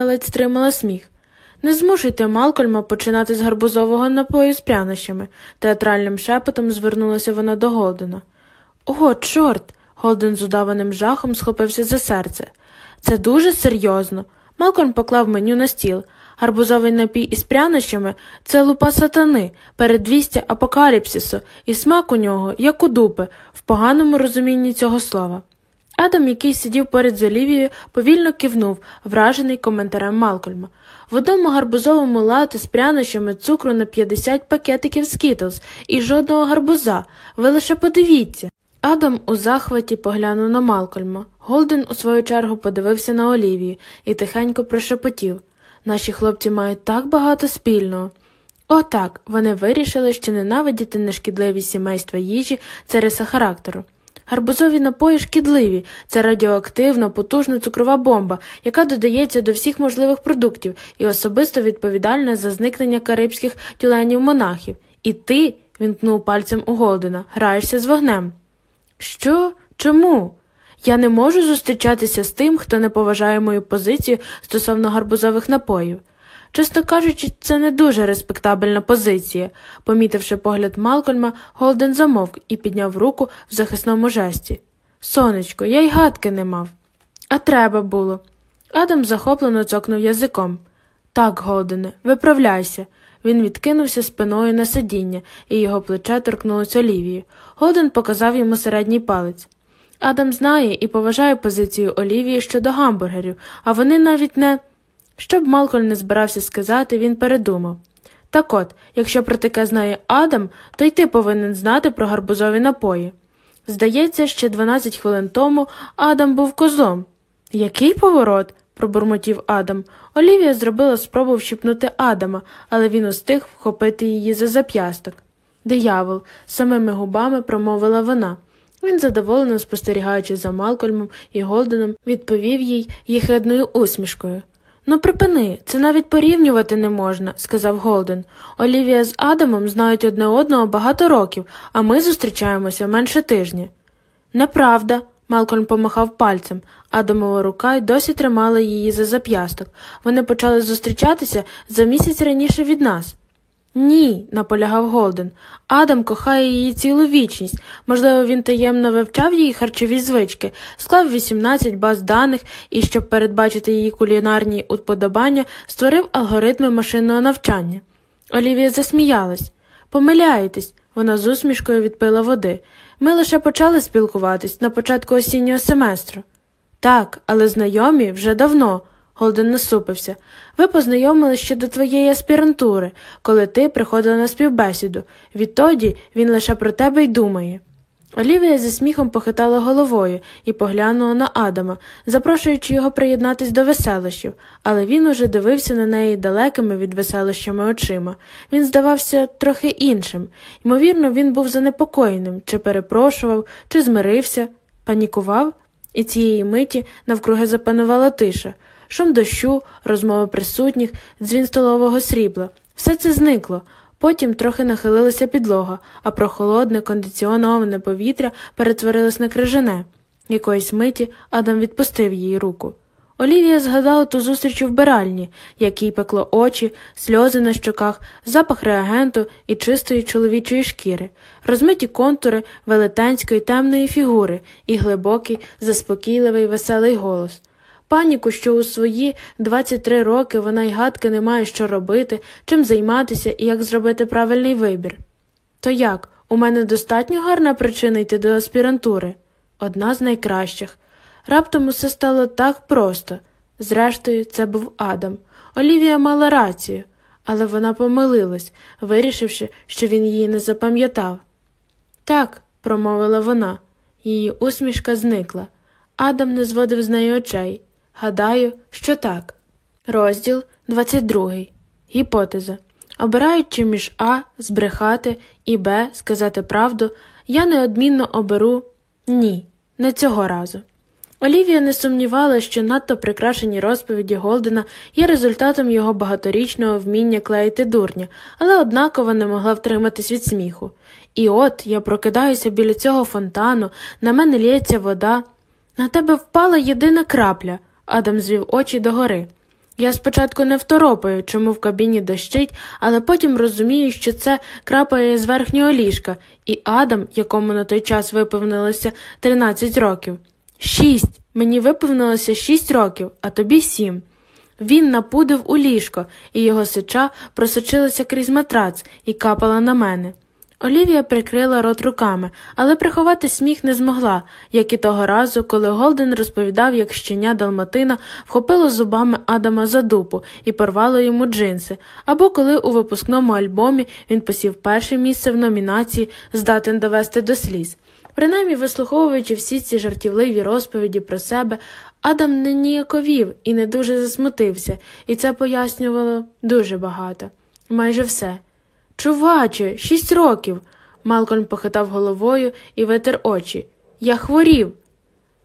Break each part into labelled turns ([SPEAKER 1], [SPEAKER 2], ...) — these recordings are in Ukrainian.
[SPEAKER 1] ледь стримала сміх. Не змушуйте Малкольма починати з гарбузового напою з прянощами, театральним шепотом звернулася вона до Голдена. Ого, чорт. Голден з удаваним жахом схопився за серце. Це дуже серйозно. Малкольм поклав меню на стіл. Гарбузовий напій із прянощами це лупа сатани, передвістя апокаліпсису, і смак у нього, як у дупи, в поганому розумінні цього слова. Адам, який сидів поряд з Олівією, повільно кивнув, вражений коментарем Малкольма. В одному гарбузовому латі з прянощами цукру на 50 пакетиків скітлз і жодного гарбуза. Ви лише подивіться. Адам у захваті поглянув на Малкольма. Голден у свою чергу подивився на Олівію і тихенько прошепотів. Наші хлопці мають так багато спільного. Отак, вони вирішили, що ненавидіти нешкідливі сімейства їжі це риса характеру. Гарбузові напої шкідливі, це радіоактивна, потужна цукрова бомба, яка додається до всіх можливих продуктів і особисто відповідальна за зникнення карибських тюленів монахів. І ти, він ткнув пальцем у Голдена, граєшся з вогнем. Що? Чому? Я не можу зустрічатися з тим, хто не поважає мою позицію стосовно гарбузових напоїв. Чесно кажучи, це не дуже респектабельна позиція. Помітивши погляд Малкольма, Голден замовк і підняв руку в захисному жесті. Сонечко, я й гадки не мав. А треба було. Адам захоплено цокнув язиком. Так, Голдене, виправляйся. Він відкинувся спиною на сидіння, і його плече торкнулося Олівії. Голден показав йому середній палець. Адам знає і поважає позицію Олівії щодо гамбургерів, а вони навіть не. Щоб Малкольм не збирався сказати, він передумав. Так от, якщо про таке знає Адам, то й ти повинен знати про гарбузові напої. Здається, ще 12 хвилин тому Адам був козом. Який поворот? пробурмотів Адам. Олівія зробила спробу вщипнути Адама, але він устиг вхопити її за зап'ясток. Диявол, самими губами промовила вона. Він, задоволено спостерігаючи за Малкольмом і Голденом, відповів їй їхидною усмішкою. Ну, припини, це навіть порівнювати не можна, сказав Голден. Олівія з Адамом знають одне одного багато років, а ми зустрічаємося менше тижня. Неправда, Малкольм помахав пальцем. Адамова рука й досі тримала її за зап'ясток. Вони почали зустрічатися за місяць раніше від нас. Ні, наполягав Голден. Адам кохає її цілу вічність. Можливо, він таємно вивчав її харчові звички, склав 18 баз даних і, щоб передбачити її кулінарні уподобання, створив алгоритми машинного навчання. Олівія засміялась. Помиляєтесь, вона з усмішкою відпила води. Ми лише почали спілкуватись на початку осіннього семестру. Так, але знайомі вже давно. Голден насупився. Ви познайомились ще до твоєї аспірантури, коли ти приходила на співбесіду. Відтоді він лише про тебе й думає. Олівія зі сміхом похитала головою і поглянула на Адама, запрошуючи його приєднатись до веселощів, але він уже дивився на неї далекими від веселощами очима. Він здавався трохи іншим. Ймовірно, він був занепокоєним, чи перепрошував, чи змирився, панікував, і цієї миті навкруги запанувала тиша шум дощу, розмови присутніх, дзвін столового срібла. Все це зникло. Потім трохи нахилилася підлога, а прохолодне, кондиціоноване повітря перетворилось на крижане. Якоїсь миті Адам відпустив її руку. Олівія згадала ту зустріч у вбиральні, як їй пекло очі, сльози на щоках, запах реагенту і чистої чоловічої шкіри, розмиті контури велетенської темної фігури і глибокий, заспокійливий, веселий голос паніку, що у свої 23 роки вона й гадки не має що робити, чим займатися і як зробити правильний вибір. То як, у мене достатньо гарна причина йти до аспірантури? Одна з найкращих. Раптом усе стало так просто. Зрештою, це був Адам. Олівія мала рацію, але вона помилилась, вирішивши, що він її не запам'ятав. Так, промовила вона, її усмішка зникла. Адам не зводив з неї очей. Гадаю, що так. Розділ 22. Гіпотеза. Обираючи між А збрехати і Б сказати правду, я неодмінно оберу ні, не цього разу. Олівія не сумнівала, що надто прикрашені розповіді Голдена є результатом його багаторічного вміння клеїти дурня, але однаково не могла втриматись від сміху. І от я прокидаюся біля цього фонтану, на мене лється вода. На тебе впала єдина крапля. Адам звів очі догори. Я спочатку не второпаю, чому в кабіні дощить, але потім розумію, що це крапає з верхнього ліжка, і Адам, якому на той час виповнилося 13 років. Шість. Мені виповнилося шість років, а тобі сім. Він напудив у ліжко, і його сича просочилася крізь матрац і капала на мене. Олівія прикрила рот руками, але приховати сміх не змогла, як і того разу, коли Голден розповідав, як щеня Далматина вхопило зубами Адама за дупу і порвало йому джинси, або коли у випускному альбомі він посів перше місце в номінації здатен довести до сліз. Принаймні, вислуховуючи всі ці жартівливі розповіді про себе, Адам не ніяковів і не дуже засмутився, і це пояснювало дуже багато. Майже все. Чуваче, шість років. Малкольм похитав головою і витер очі. Я хворів.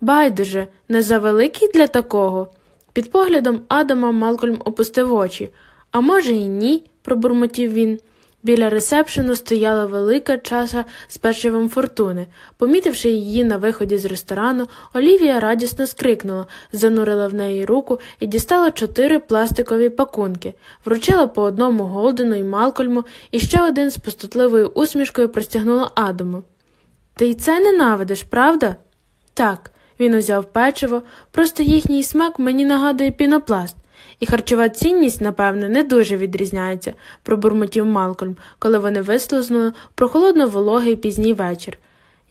[SPEAKER 1] Байдуже, не завеликий для такого. Під поглядом Адама Малкольм опустив очі. А може, і ні, пробурмотів він. Біля ресепшену стояла велика чаша з печивом фортуни. Помітивши її на виході з ресторану, Олівія радісно скрикнула, занурила в неї руку і дістала чотири пластикові пакунки, вручила по одному Голдену і Малкольму, і ще один з пустотливою усмішкою простягнула Адаму. Ти й це ненавидиш, правда? Так, він узяв печиво, просто їхній смак мені нагадує пінопласт. І харчова цінність, напевне, не дуже відрізняється, пробурмотів Малкольм, коли вони вислизнули в прохолодно вологий пізній вечір.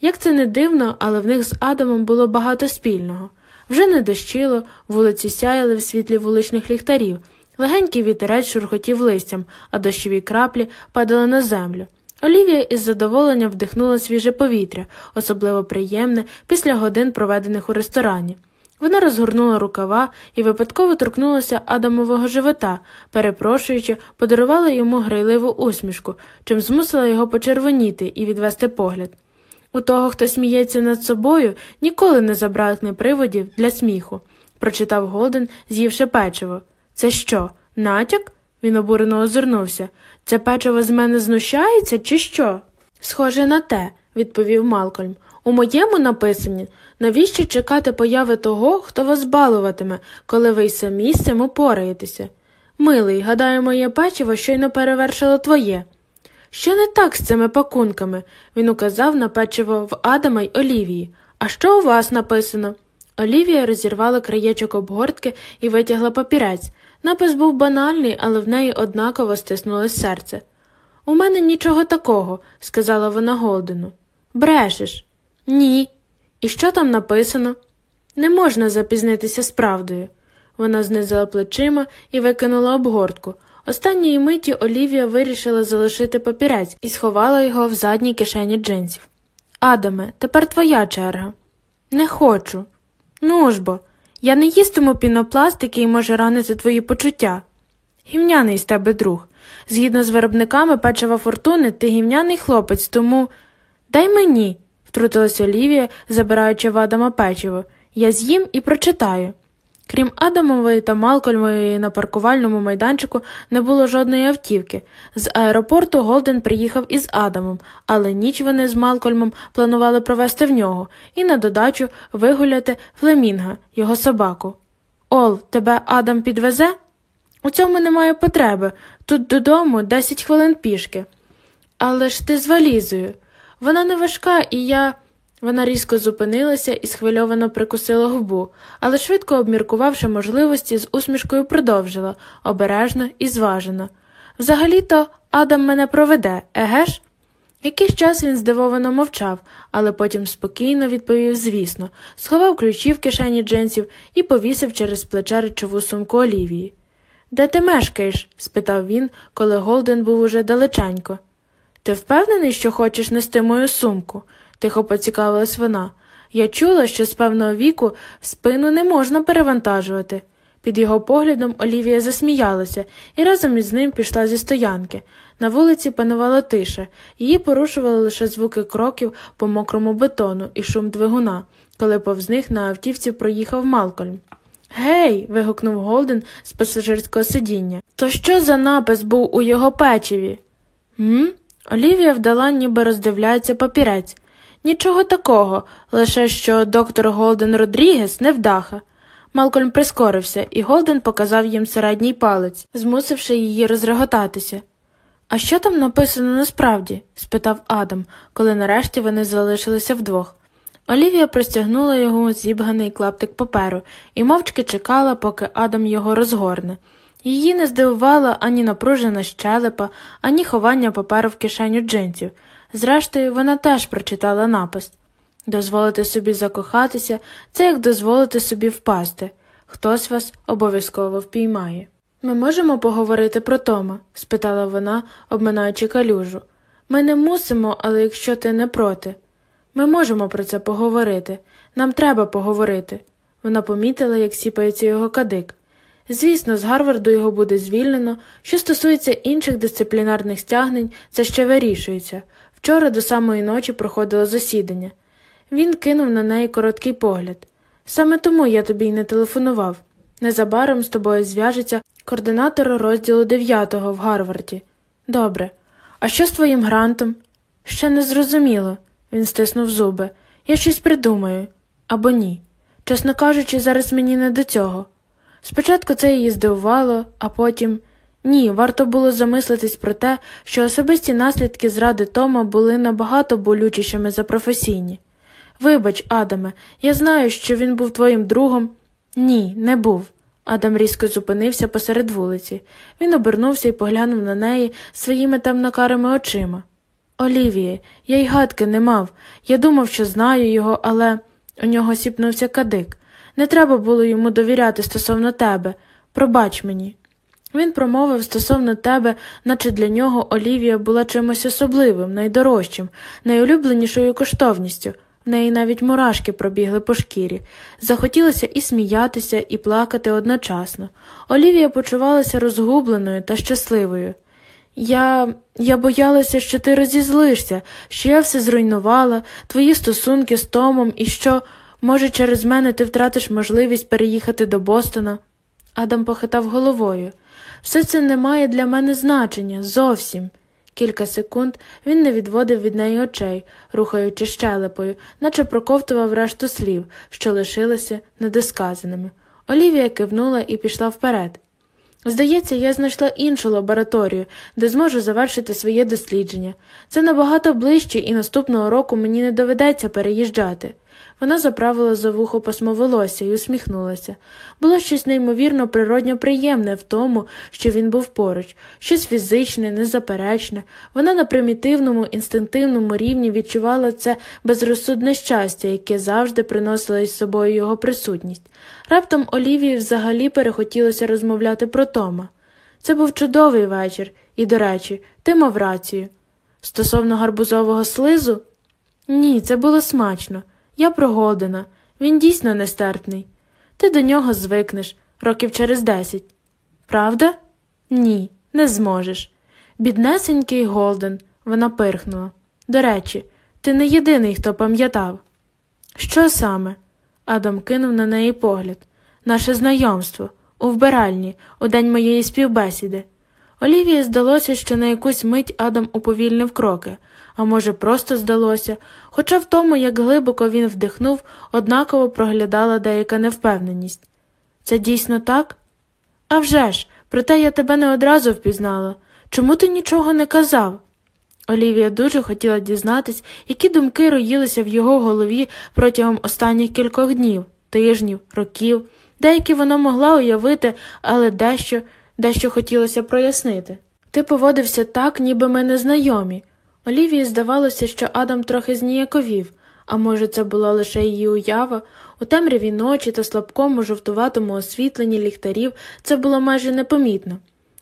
[SPEAKER 1] Як це не дивно, але в них з Адамом було багато спільного. Вже не дощило, вулиці сяяли в світлі вуличних ліхтарів, легенький вітерець шурхотів листям, а дощові краплі падали на землю. Олівія із задоволенням вдихнула свіже повітря, особливо приємне після годин, проведених у ресторані. Вона розгорнула рукава і випадково торкнулася Адамового живота, перепрошуючи, подарувала йому грайливу усмішку, чим змусила його почервоніти і відвести погляд. У того, хто сміється над собою, ніколи не забракне приводів для сміху, прочитав Голден, з'ївши печиво. Це що, натяк? Він обурено озирнувся. Це печиво з мене знущається, чи що? Схоже на те, відповів Малкольм. У моєму написанні навіщо чекати появи того, хто вас балуватиме, коли ви й самі з цим упораєтеся? Милий, гадаю, моє печиво щойно перевершило твоє. Що не так з цими пакунками? Він указав на печиво в Адама й Олівії. А що у вас написано? Олівія розірвала краєчок обгортки і витягла папірець. Напис був банальний, але в неї однаково стиснулось серце. У мене нічого такого, сказала вона Голдену. Брешеш. Ні. І що там написано? Не можна запізнитися з правдою. Вона знизила плечима і викинула обгортку. Останньої миті Олівія вирішила залишити папірець і сховала його в задній кишені джинсів. Адаме, тепер твоя черга. Не хочу. Ну ж бо, я не їстиму пінопласт, який може ранити твої почуття. Гімняний з тебе друг. Згідно з виробниками печива фортуни, ти гімняний хлопець, тому дай мені, втрутилась Олівія, забираючи в Адама печиво. Я з'їм і прочитаю. Крім Адамової та Малкольмової на паркувальному майданчику не було жодної автівки. З аеропорту Голден приїхав із Адамом, але ніч вони з Малкольмом планували провести в нього і на додачу вигуляти Флемінга, його собаку. Ол, тебе Адам підвезе? У цьому немає потреби. Тут додому десять хвилин пішки. Але ж ти з валізою. Вона не важка, і я. Вона різко зупинилася і схвильовано прикусила губу, але швидко обміркувавши можливості, з усмішкою продовжила обережно і зважено. Взагалі-то Адам мене проведе, еге ж? Якийсь час він здивовано мовчав, але потім спокійно відповів звісно, сховав ключі в кишені джинсів і повісив через плече речову сумку Олівії. Де ти мешкаєш? спитав він, коли Голден був уже далеченько. Ти впевнений, що хочеш нести мою сумку? тихо поцікавилась вона. Я чула, що з певного віку спину не можна перевантажувати. Під його поглядом Олівія засміялася і разом із ним пішла зі стоянки. На вулиці панувала тиша, її порушували лише звуки кроків по мокрому бетону і шум двигуна, коли повз них на автівці проїхав Малкольм. Гей. вигукнув Голден з пасажирського сидіння. То що за напис був у його печиві? М? Олівія вдала, ніби роздивляється папірець. Нічого такого, лише що доктор Голден Родрігес невдаха. Малкольм прискорився, і Голден показав їм середній палець, змусивши її розреготатися. А що там написано насправді? спитав Адам, коли нарешті вони залишилися вдвох. Олівія простягнула його зібганий клаптик паперу і мовчки чекала, поки Адам його розгорне. Її не здивувала ані напружена щелепа, ані ховання паперу в кишеню джинсів. Зрештою, вона теж прочитала напис Дозволити собі закохатися це як дозволити собі впасти. Хтось вас обов'язково впіймає. Ми можемо поговорити про Тома? спитала вона, обминаючи калюжу. Ми не мусимо, але якщо ти не проти. Ми можемо про це поговорити. Нам треба поговорити. Вона помітила, як сіпається його кадик. Звісно, з Гарварду його буде звільнено. Що стосується інших дисциплінарних стягнень, це ще вирішується. Вчора до самої ночі проходило засідання. Він кинув на неї короткий погляд. Саме тому я тобі й не телефонував. Незабаром з тобою зв'яжеться координатор розділу 9 в Гарварді. Добре. А що з твоїм грантом? Ще не зрозуміло. Він стиснув зуби. Я щось придумаю. Або ні. Чесно кажучи, зараз мені не до цього. Спочатку це її здивувало, а потім ні, варто було замислитись про те, що особисті наслідки зради Тома були набагато болючішими за професійні. Вибач, Адаме, я знаю, що він був твоїм другом. Ні, не був. Адам різко зупинився посеред вулиці. Він обернувся і поглянув на неї своїми темнокарими очима. Олівіє, я й гадки не мав. Я думав, що знаю його, але у нього сіпнувся кадик. Не треба було йому довіряти стосовно тебе. Пробач мені. Він промовив стосовно тебе, наче для нього Олівія була чимось особливим, найдорожчим, найулюбленішою коштовністю. В неї навіть мурашки пробігли по шкірі. Захотілося і сміятися, і плакати одночасно. Олівія почувалася розгубленою та щасливою. Я я боялася, що ти розізлишся, що я все зруйнувала, твої стосунки з Томом і що, може, через мене ти втратиш можливість переїхати до Бостона. Адам похитав головою. Все це не має для мене значення зовсім. Кілька секунд він не відводив від неї очей, рухаючи щелепою, наче проковтував решту слів, що лишилися недосказаними. Олівія кивнула і пішла вперед. Здається, я знайшла іншу лабораторію, де зможу завершити своє дослідження. Це набагато ближче, і наступного року мені не доведеться переїжджати. Вона заправила за вухо пасмо волосся і усміхнулася. Було щось неймовірно природньо приємне в тому, що він був поруч, щось фізичне, незаперечне. Вона на примітивному, інстинктивному рівні відчувала це безрозсудне щастя, яке завжди приносило із собою його присутність. Раптом Олівії взагалі перехотілося розмовляти про Тома. Це був чудовий вечір, і, до речі, ти мав рацію. Стосовно гарбузового слизу? Ні, це було смачно. Я прогодена, він дійсно нестерпний. Ти до нього звикнеш років через десять. Правда? Ні, не зможеш. Біднесенький Голден, вона пирхнула. До речі, ти не єдиний, хто пам'ятав. Що саме? Адам кинув на неї погляд. Наше знайомство, у вбиральні, у день моєї співбесіди. Олівії здалося, що на якусь мить Адам уповільнив кроки, а може, просто здалося, хоча в тому, як глибоко він вдихнув, однаково проглядала деяка невпевненість. Це дійсно так? «А вже ж, проте я тебе не одразу впізнала. Чому ти нічого не казав? Олівія дуже хотіла дізнатись, які думки роїлися в його голові протягом останніх кількох днів, тижнів, років. Деякі вона могла уявити, але дещо, дещо хотілося прояснити. Ти поводився так, ніби ми не знайомі. Олівії здавалося, що Адам трохи зніяковів, а може, це була лише її уява. У темряві ночі та слабкому жовтуватому освітленні ліхтарів це було майже непомітно.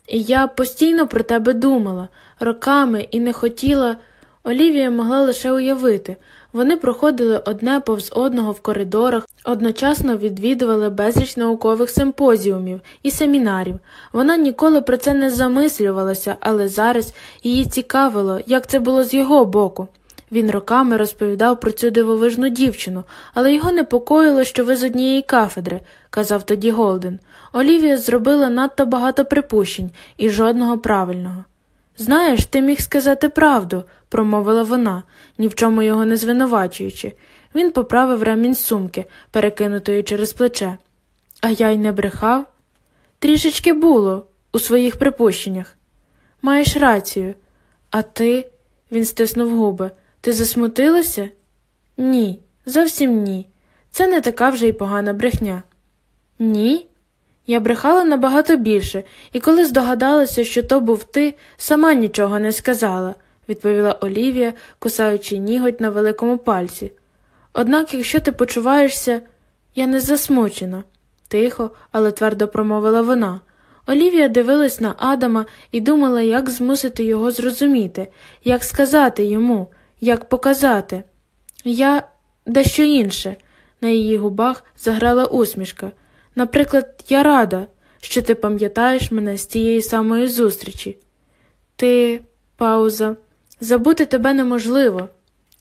[SPEAKER 1] І я постійно про тебе думала, роками і не хотіла. Олівія могла лише уявити. Вони проходили одне повз одного в коридорах, одночасно відвідували безліч наукових симпозіумів і семінарів. Вона ніколи про це не замислювалася, але зараз її цікавило, як це було з його боку. Він роками розповідав про цю дивовижну дівчину, але його непокоїло, що ви з однієї кафедри, казав тоді Голден. Олівія зробила надто багато припущень і жодного правильного. Знаєш, ти міг сказати правду, промовила вона, ні в чому його не звинувачуючи. Він поправив ремінь сумки, перекинутої через плече. А я й не брехав. Трішечки було у своїх припущеннях. Маєш рацію. А ти, він стиснув губи, ти засмутилася? Ні, зовсім ні. Це не така вже й погана брехня. Ні? Я брехала набагато більше, і коли здогадалася, що то був ти, сама нічого не сказала, відповіла Олівія, кусаючи ніготь на великому пальці. Однак, якщо ти почуваєшся, я не засмучена, тихо, але твердо промовила вона. Олівія дивилась на Адама і думала, як змусити його зрозуміти, як сказати йому, як показати. Я дещо інше. На її губах заграла усмішка. Наприклад, я рада, що ти пам'ятаєш мене з тієї самої зустрічі. Ти, пауза, забути тебе неможливо.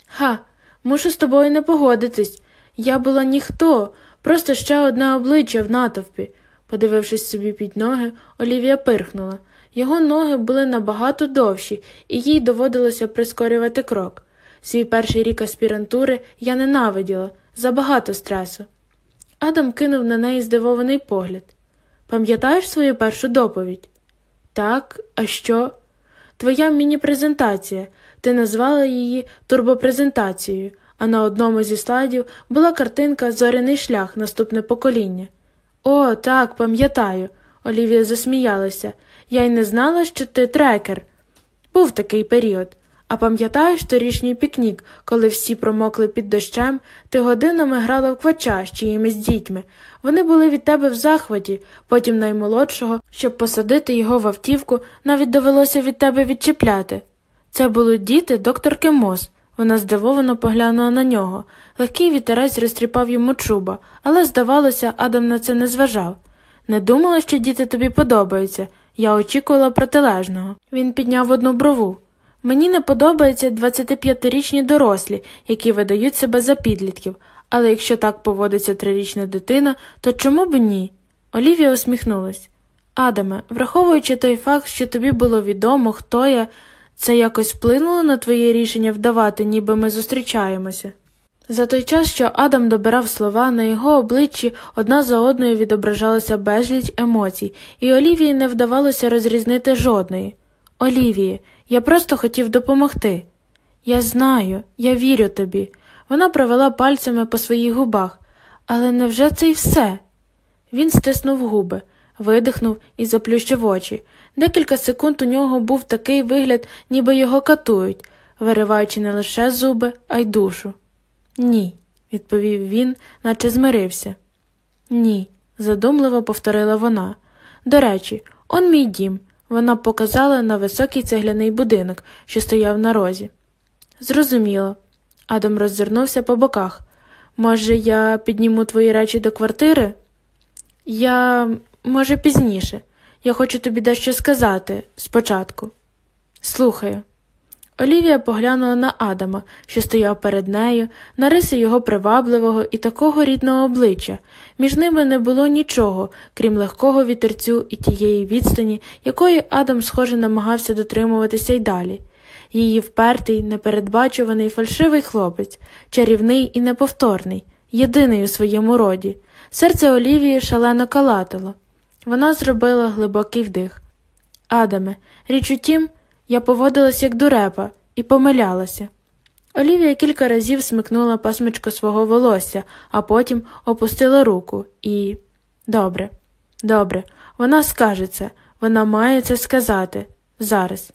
[SPEAKER 1] Ха, мушу з тобою не погодитись. Я була ніхто, просто ще одне обличчя в натовпі. Подивившись собі під ноги, Олівія пирхнула. Його ноги були набагато довші, і їй доводилося прискорювати крок. Свій перший рік аспірантури я ненавиділа забагато стресу. Адам кинув на неї здивований погляд. Пам'ятаєш свою першу доповідь? Так, а що? Твоя міні-презентація. Ти назвала її турбопрезентацією, а на одному зі слайдів була картинка Зоряний шлях, наступне покоління. О, так, пам'ятаю. Олівія засміялася. Я й не знала, що ти трекер. Був такий період. А пам'ятаєш торішній пікнік, коли всі промокли під дощем, ти годинами грала в квача з чиїмись дітьми. Вони були від тебе в захваті, потім наймолодшого, щоб посадити його в автівку, навіть довелося від тебе відчіпляти. Це були діти докторки Мос. Вона здивовано поглянула на нього. Легкий вітерець розтріпав йому чуба, але, здавалося, Адам на це не зважав. Не думала, що діти тобі подобаються. Я очікувала протилежного. Він підняв одну брову. Мені не подобаються 25-річні дорослі, які видають себе за підлітків, але якщо так поводиться трирічна дитина, то чому б ні? Олівія усміхнулась. Адаме, враховуючи той факт, що тобі було відомо, хто я, це якось вплинуло на твоє рішення вдавати, ніби ми зустрічаємося. За той час, що Адам добирав слова, на його обличчі одна за одною відображалася безліч емоцій, і Олівії не вдавалося розрізнити жодної. Олівії, я просто хотів допомогти. Я знаю, я вірю тобі. Вона провела пальцями по своїх губах. Але невже це й все? Він стиснув губи, видихнув і заплющив очі. Декілька секунд у нього був такий вигляд, ніби його катують, вириваючи не лише зуби, а й душу. Ні, відповів він, наче змирився. Ні, задумливо повторила вона. До речі, он мій дім. Вона показала на високий цегляний будинок, що стояв на розі. Зрозуміло. Адам роззирнувся по боках. Може, я підніму твої речі до квартири? Я, може, пізніше. Я хочу тобі дещо сказати спочатку. Слухаю. Олівія поглянула на Адама, що стояв перед нею, на риси його привабливого і такого рідного обличчя. Між ними не було нічого, крім легкого вітерцю і тієї відстані, якої Адам, схоже, намагався дотримуватися й далі. Її впертий, непередбачуваний фальшивий хлопець, чарівний і неповторний, єдиний у своєму роді. Серце Олівії шалено калатило. Вона зробила глибокий вдих. Адаме, річ у тім, я поводилась як дурепа і помилялася. Олівія кілька разів смикнула пасмичко свого волосся, а потім опустила руку і. Добре, добре, вона скаже це, вона має це сказати зараз.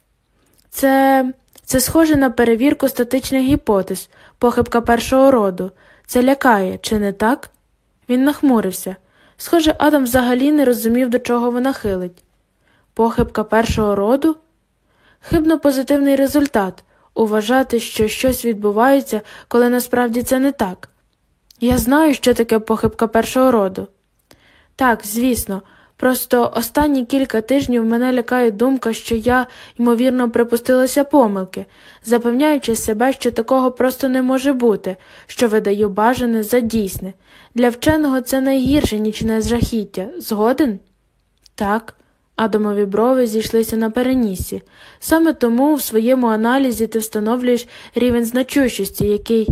[SPEAKER 1] Це це схоже на перевірку статичних гіпотез, похибка першого роду. Це лякає, чи не так? Він нахмурився. Схоже, Адам взагалі не розумів, до чого вона хилить. Похибка першого роду? Хибно позитивний результат уважати, що щось відбувається, коли насправді це не так. Я знаю, що таке похибка першого роду. Так, звісно, просто останні кілька тижнів мене лякає думка, що я, ймовірно, припустилася помилки, запевняючи себе, що такого просто не може бути, що видаю бажане за дійсне. Для вченого це найгірше нічне жахіття. Згоден? Так. Адамові брови зійшлися на перенісі. Саме тому в своєму аналізі ти встановлюєш рівень значущості, який.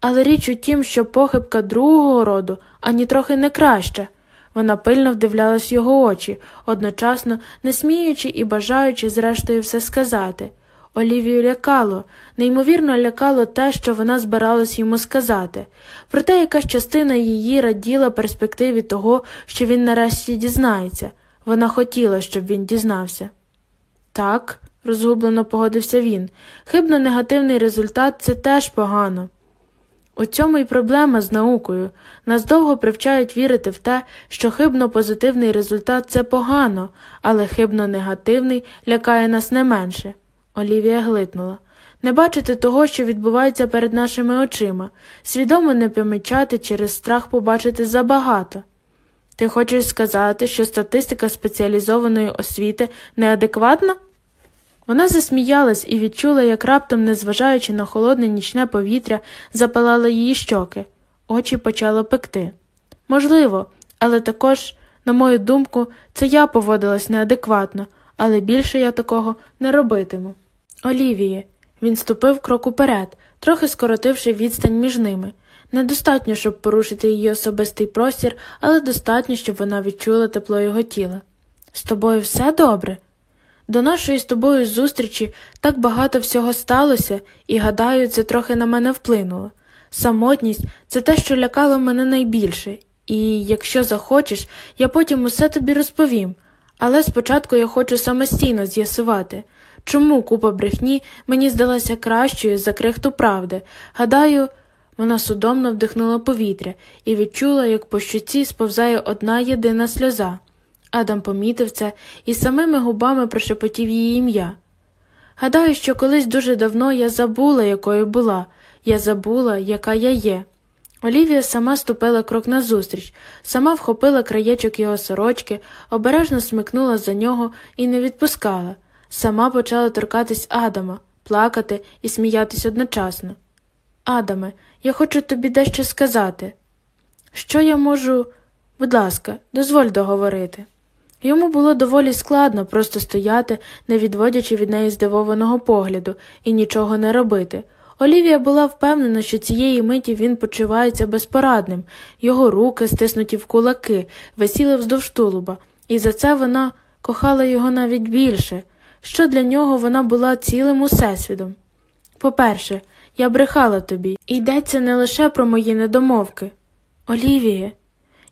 [SPEAKER 1] Але річ у тім, що похибка другого роду ані трохи не краща. Вона пильно вдивлялась в його очі, одночасно не сміючи і бажаючи, зрештою, все сказати. Олівію лякало, неймовірно лякало те, що вона збиралась йому сказати, проте якась частина її раділа перспективі того, що він нарешті дізнається. Вона хотіла, щоб він дізнався. Так, розгублено погодився він. Хибно негативний результат це теж погано. У цьому й проблема з наукою. Нас довго привчають вірити в те, що хибно позитивний результат це погано, але хибно негативний лякає нас не менше. Олівія глитнула. Не бачити того, що відбувається перед нашими очима, свідомо не помічати через страх побачити забагато. Ти хочеш сказати, що статистика спеціалізованої освіти неадекватна? Вона засміялась і відчула, як раптом, незважаючи на холодне нічне повітря, запалали її щоки, очі почало пекти. Можливо, але також, на мою думку, це я поводилась неадекватно, але більше я такого не робитиму. Олівіє, він ступив крок уперед, трохи скоротивши відстань між ними. Недостатньо, щоб порушити її особистий простір, але достатньо, щоб вона відчула тепло його тіла. З тобою все добре? До нашої з тобою зустрічі так багато всього сталося, і, гадаю, це трохи на мене вплинуло. Самотність це те, що лякало мене найбільше, і якщо захочеш, я потім усе тобі розповім. Але спочатку я хочу самостійно з'ясувати, чому купа брехні мені здалася кращою за крихту правди. Гадаю, вона судомно вдихнула повітря і відчула, як по щоці сповзає одна єдина сльоза. Адам помітив це і самими губами прошепотів її ім'я. Гадаю, що колись дуже давно я забула, якою була, я забула, яка я є. Олівія сама ступила крок назустріч, сама вхопила краєчок його сорочки, обережно смикнула за нього і не відпускала, сама почала торкатись Адама, плакати і сміятись одночасно. Адаме, я хочу тобі дещо сказати. Що я можу, будь ласка, дозволь договорити. Йому було доволі складно просто стояти, не відводячи від неї здивованого погляду, і нічого не робити. Олівія була впевнена, що цієї миті він почувається безпорадним, його руки, стиснуті в кулаки, висіли вздовж тулуба, і за це вона кохала його навіть більше, що для нього вона була цілим усесвідом. По-перше, я брехала тобі, і йдеться не лише про мої недомовки. Олівіє,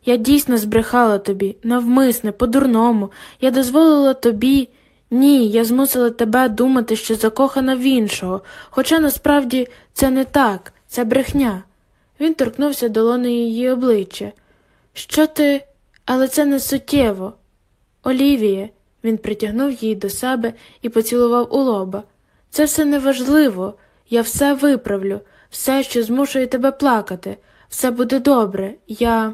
[SPEAKER 1] я дійсно збрехала тобі, навмисне, по-дурному. Я дозволила тобі. Ні, я змусила тебе думати, що закохана в іншого, хоча насправді це не так, це брехня. Він торкнувся долонею її обличчя. Що ти, але це не суттєво. Олівіє, він притягнув її до себе і поцілував у лоба. Це все неважливо. Я все виправлю, все, що змушує тебе плакати, все буде добре. Я.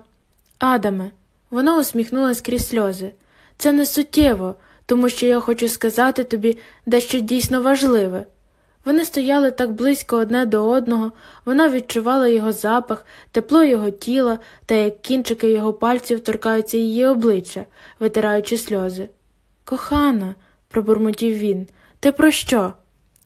[SPEAKER 1] Адаме, вона усміхнулась крізь сльози. Це не суттєво, тому що я хочу сказати тобі дещо дійсно важливе. Вони стояли так близько одне до одного, вона відчувала його запах, тепло його тіла та як кінчики його пальців торкаються її обличчя, витираючи сльози. Кохана, пробурмотів він, ти про що?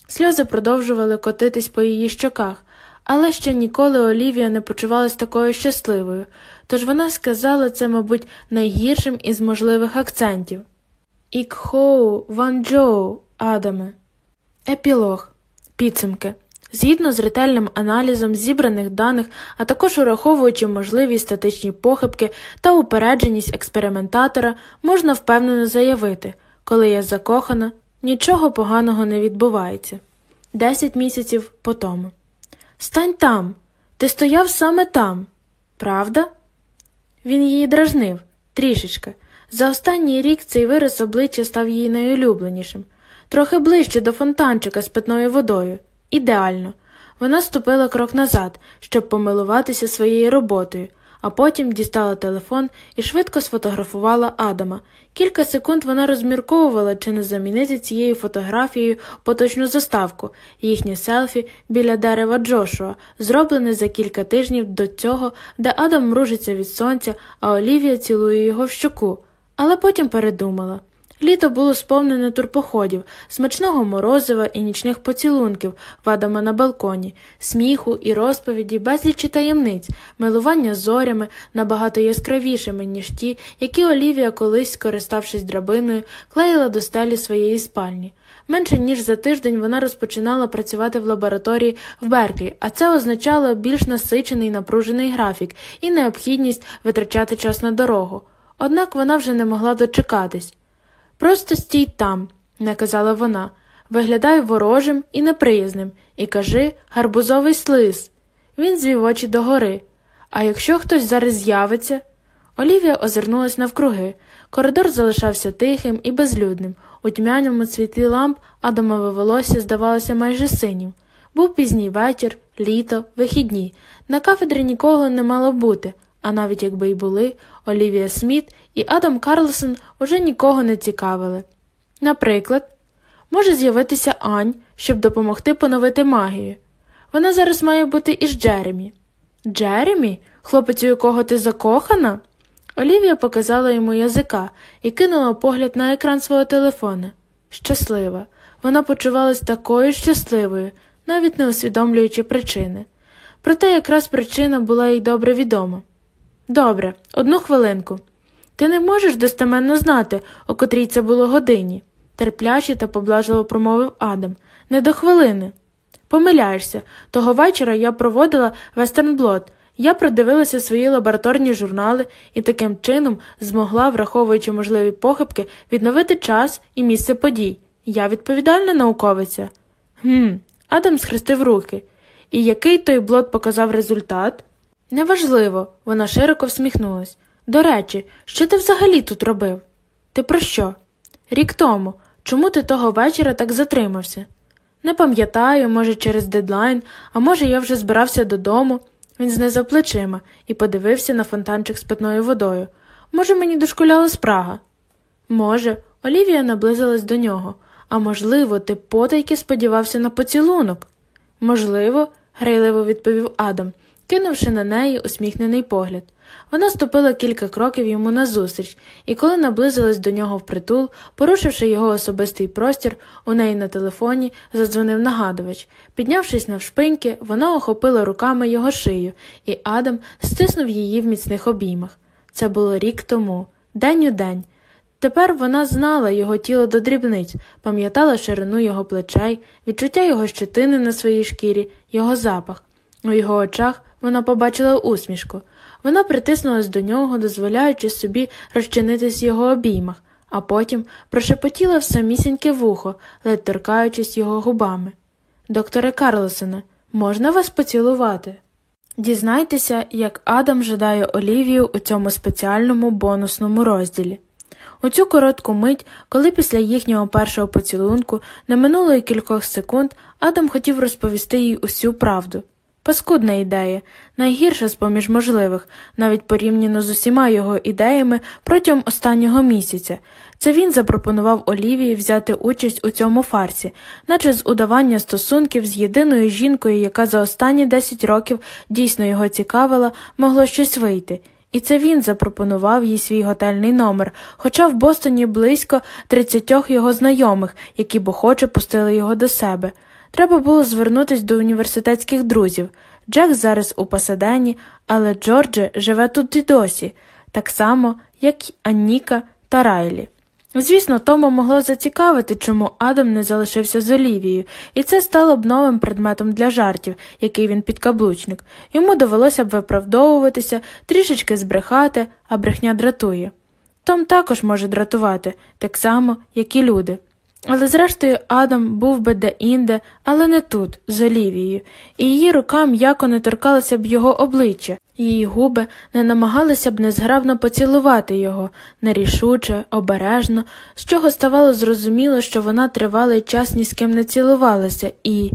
[SPEAKER 1] Сльози продовжували котитись по її щоках, але ще ніколи Олівія не почувалась такою щасливою, тож вона сказала це, мабуть, найгіршим із можливих акцентів. Ікхоу, Ван Джоу, Адаме. Епілог. Підсумки. Згідно з ретельним аналізом зібраних даних, а також ураховуючи можливі статичні похибки та упередженість експериментатора, можна впевнено заявити, коли я закохана, нічого поганого не відбувається. Десять місяців по тому. Стань там. Ти стояв саме там. Правда? Він її дражнив трішечки. За останній рік цей вираз обличчя став її найулюбленішим, трохи ближче до фонтанчика з питною водою. Ідеально. Вона ступила крок назад, щоб помилуватися своєю роботою, а потім дістала телефон і швидко сфотографувала Адама. Кілька секунд вона розмірковувала, чи не замінити цією фотографією поточну заставку, їхнє селфі біля дерева Джошуа, зроблене за кілька тижнів до цього, де Адам мружиться від сонця, а Олівія цілує його в щоку. Але потім передумала. Літо було сповнене турпоходів, смачного морозива і нічних поцілунків вадами на балконі, сміху і розповіді, безлічі таємниць, милування зорями набагато яскравішими, ніж ті, які Олівія колись, скориставшись драбиною, клеїла до стелі своєї спальні. Менше ніж за тиждень вона розпочинала працювати в лабораторії в Берклі, а це означало більш насичений напружений графік і необхідність витрачати час на дорогу. Однак вона вже не могла дочекатись. Просто стій там, наказала вона, виглядай ворожим і неприязним, і кажи гарбузовий слиз. Він звів очі догори. А якщо хтось зараз з'явиться? Олівія озирнулась навкруги. Коридор залишався тихим і безлюдним. У тьмяному світлі ламп Адамове волосся здавалося майже синім. Був пізній вечір, літо, вихідні. На кафедрі нікого не мало бути, а навіть якби й були, Олівія Сміт і Адам Карлсон уже нікого не цікавили. Наприклад, може з'явитися Ань, щоб допомогти поновити магію. Вона зараз має бути із Джеремі. Джеремі? Хлопець, у якого ти закохана? Олівія показала йому язика і кинула погляд на екран свого телефона. Щаслива. Вона почувалась такою щасливою, навіть не усвідомлюючи причини. Проте якраз причина була їй добре відома. Добре, одну хвилинку. Ти не можеш достеменно знати, о котрій це було годині, терпляче та поблажливо промовив Адам. Не до хвилини. Помиляєшся, того вечора я проводила вестернблот. Я продивилася свої лабораторні журнали і таким чином змогла, враховуючи можливі похибки, відновити час і місце подій. Я відповідальна науковиця. Гм, Адам схрестив руки. І який той блот показав результат? Неважливо, вона широко всміхнулась. До речі, що ти взагалі тут робив? Ти про що? Рік тому. Чому ти того вечора так затримався? Не пам'ятаю, може, через дедлайн, а може, я вже збирався додому. Він знизав плечима і подивився на фонтанчик з питною водою. Може, мені дошкуляла спрага? Може, Олівія наблизилась до нього. А можливо, ти потайки сподівався на поцілунок? Можливо, грайливо відповів Адам, кинувши на неї усміхнений погляд. Вона ступила кілька кроків йому назустріч, і коли наблизилась до нього впритул, порушивши його особистий простір, у неї на телефоні задзвонив нагадувач. Піднявшись навшпиньки, вона охопила руками його шию, і Адам стиснув її в міцних обіймах. Це було рік тому, день у день. Тепер вона знала його тіло до дрібниць, пам'ятала ширину його плечей, відчуття його щетини на своїй шкірі, його запах. У його очах вона побачила усмішку. Вона притиснулась до нього, дозволяючи собі розчинитись в його обіймах, а потім прошепотіла в самісіньке вухо, ледь торкаючись його губами. Докторе Карлосоне, можна вас поцілувати? Дізнайтеся, як Адам жадає Олівію у цьому спеціальному бонусному розділі. У цю коротку мить, коли після їхнього першого поцілунку не минуло й кількох секунд, Адам хотів розповісти їй усю правду. Паскудна ідея, найгірша з поміж можливих, навіть порівняно з усіма його ідеями протягом останнього місяця. Це він запропонував Олівії взяти участь у цьому фарсі, наче з удавання стосунків з єдиною жінкою, яка за останні 10 років дійсно його цікавила, могло щось вийти. І це він запропонував їй свій готельний номер, хоча в Бостоні близько 30 його знайомих, які б охоче пустили його до себе. Треба було звернутися до університетських друзів. Джек зараз у Пасадені, але Джордже живе тут і досі, так само, як і Анніка та Райлі. Звісно, Тома могло зацікавити, чому Адам не залишився з Олівією, і це стало б новим предметом для жартів, який він підкаблучник. Йому довелося б виправдовуватися, трішечки збрехати, а брехня дратує. Том також може дратувати, так само, як і люди. Але зрештою Адам був би де-інде, але не тут, з Олівією, і її рука м'яко не торкалася б його обличчя, її губи не намагалися б незграбно поцілувати його, нерішуче, обережно, з чого ставало зрозуміло, що вона тривалий час ні з ким не цілувалася, і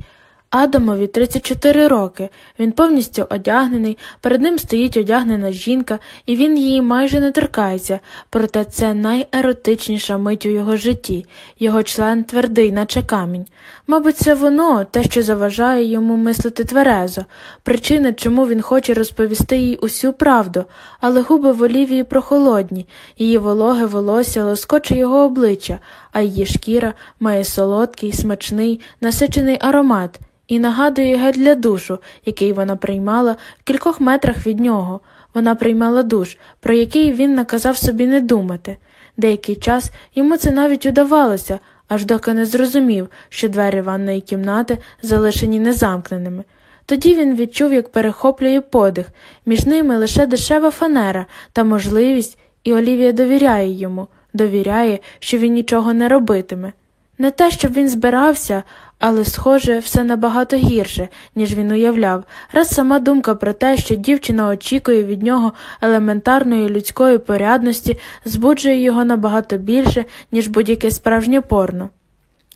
[SPEAKER 1] Адамові 34 роки. Він повністю одягнений, перед ним стоїть одягнена жінка, і він її майже не торкається, проте це найеротичніша мить у його житті, його член твердий, наче камінь. Мабуть, це воно, те, що заважає йому мислити тверезо, причина, чому він хоче розповісти їй усю правду, але губи в Олівії прохолодні, її вологе волосся лоскоче його обличчя, а її шкіра має солодкий, смачний, насичений аромат і нагадує гель для душу, який вона приймала в кількох метрах від нього. Вона приймала душ, про який він наказав собі не думати. Деякий час йому це навіть удавалося, аж доки не зрозумів, що двері ванної кімнати залишені незамкненими. Тоді він відчув, як перехоплює подих, між ними лише дешева фанера та можливість, і Олівія довіряє йому, довіряє, що він нічого не робитиме. Не те, щоб він збирався, але, схоже, все набагато гірше, ніж він уявляв, раз сама думка про те, що дівчина очікує від нього елементарної людської порядності, збуджує його набагато більше, ніж будь-яке справжнє порно.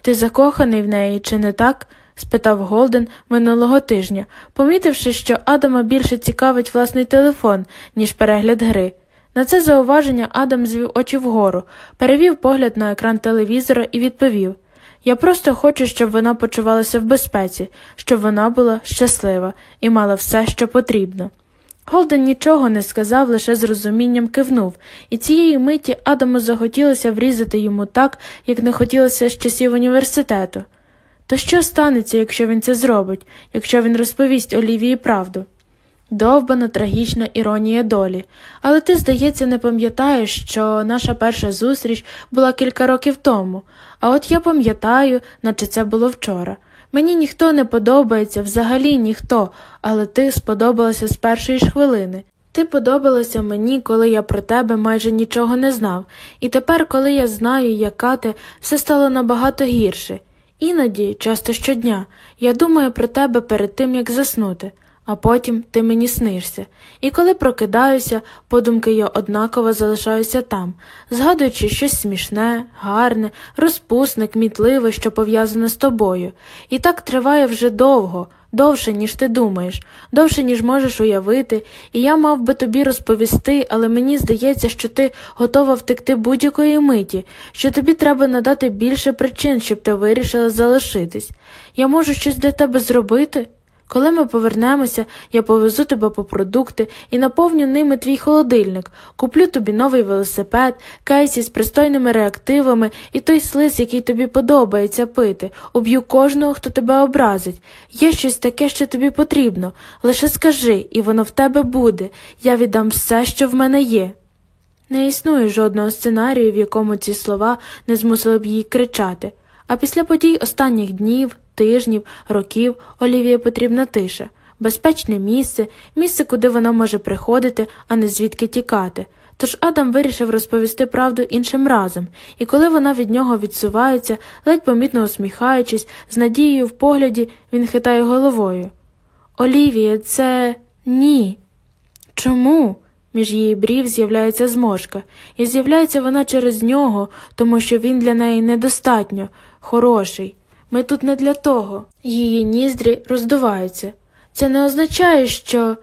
[SPEAKER 1] Ти закоханий в неї, чи не так? спитав Голден минулого тижня, помітивши, що Адама більше цікавить власний телефон, ніж перегляд гри. На це зауваження Адам звів очі вгору, перевів погляд на екран телевізора і відповів Я просто хочу, щоб вона почувалася в безпеці, щоб вона була щаслива і мала все, що потрібно. Голден нічого не сказав, лише з розумінням кивнув, і цієї миті Адаму захотілося врізати йому так, як не хотілося з часів університету. То що станеться, якщо він це зробить, якщо він розповість Олівії правду? Довбана трагічна іронія долі, але ти, здається, не пам'ятаєш, що наша перша зустріч була кілька років тому, а от я пам'ятаю, наче це було вчора. Мені ніхто не подобається, взагалі ніхто, але ти сподобалася з першої ж хвилини. Ти подобалася мені, коли я про тебе майже нічого не знав, і тепер, коли я знаю, яка ти, все стало набагато гірше. Іноді, часто щодня, я думаю про тебе перед тим, як заснути а потім ти мені снишся, і коли прокидаюся, подумки я однаково залишаюся там, згадуючи щось смішне, гарне, розпусне, кмітливе, що пов'язане з тобою. І так триває вже довго, довше, ніж ти думаєш, довше, ніж можеш уявити, і я мав би тобі розповісти, але мені здається, що ти готова втекти будь-якої миті, що тобі треба надати більше причин, щоб ти вирішила залишитись. Я можу щось для тебе зробити? Коли ми повернемося, я повезу тебе по продукти і наповню ними твій холодильник, куплю тобі новий велосипед, кейсі з пристойними реактивами і той слиз, який тобі подобається пити, уб'ю кожного, хто тебе образить. Є щось таке, що тобі потрібно. Лише скажи, і воно в тебе буде. Я віддам все, що в мене є. Не існує жодного сценарію, в якому ці слова не змусили б її кричати. А після подій останніх днів, тижнів, років Олівії потрібна тиша, безпечне місце, місце, куди вона може приходити, а не звідки тікати. Тож Адам вирішив розповісти правду іншим разом, і коли вона від нього відсувається, ледь помітно усміхаючись, з надією в погляді, він хитає головою. Олівія, це ні. Чому? Між її брів з'являється зморшка, і з'являється вона через нього, тому що він для неї недостатньо хороший. Ми тут не для того. Її ніздрі роздуваються. Це не означає, що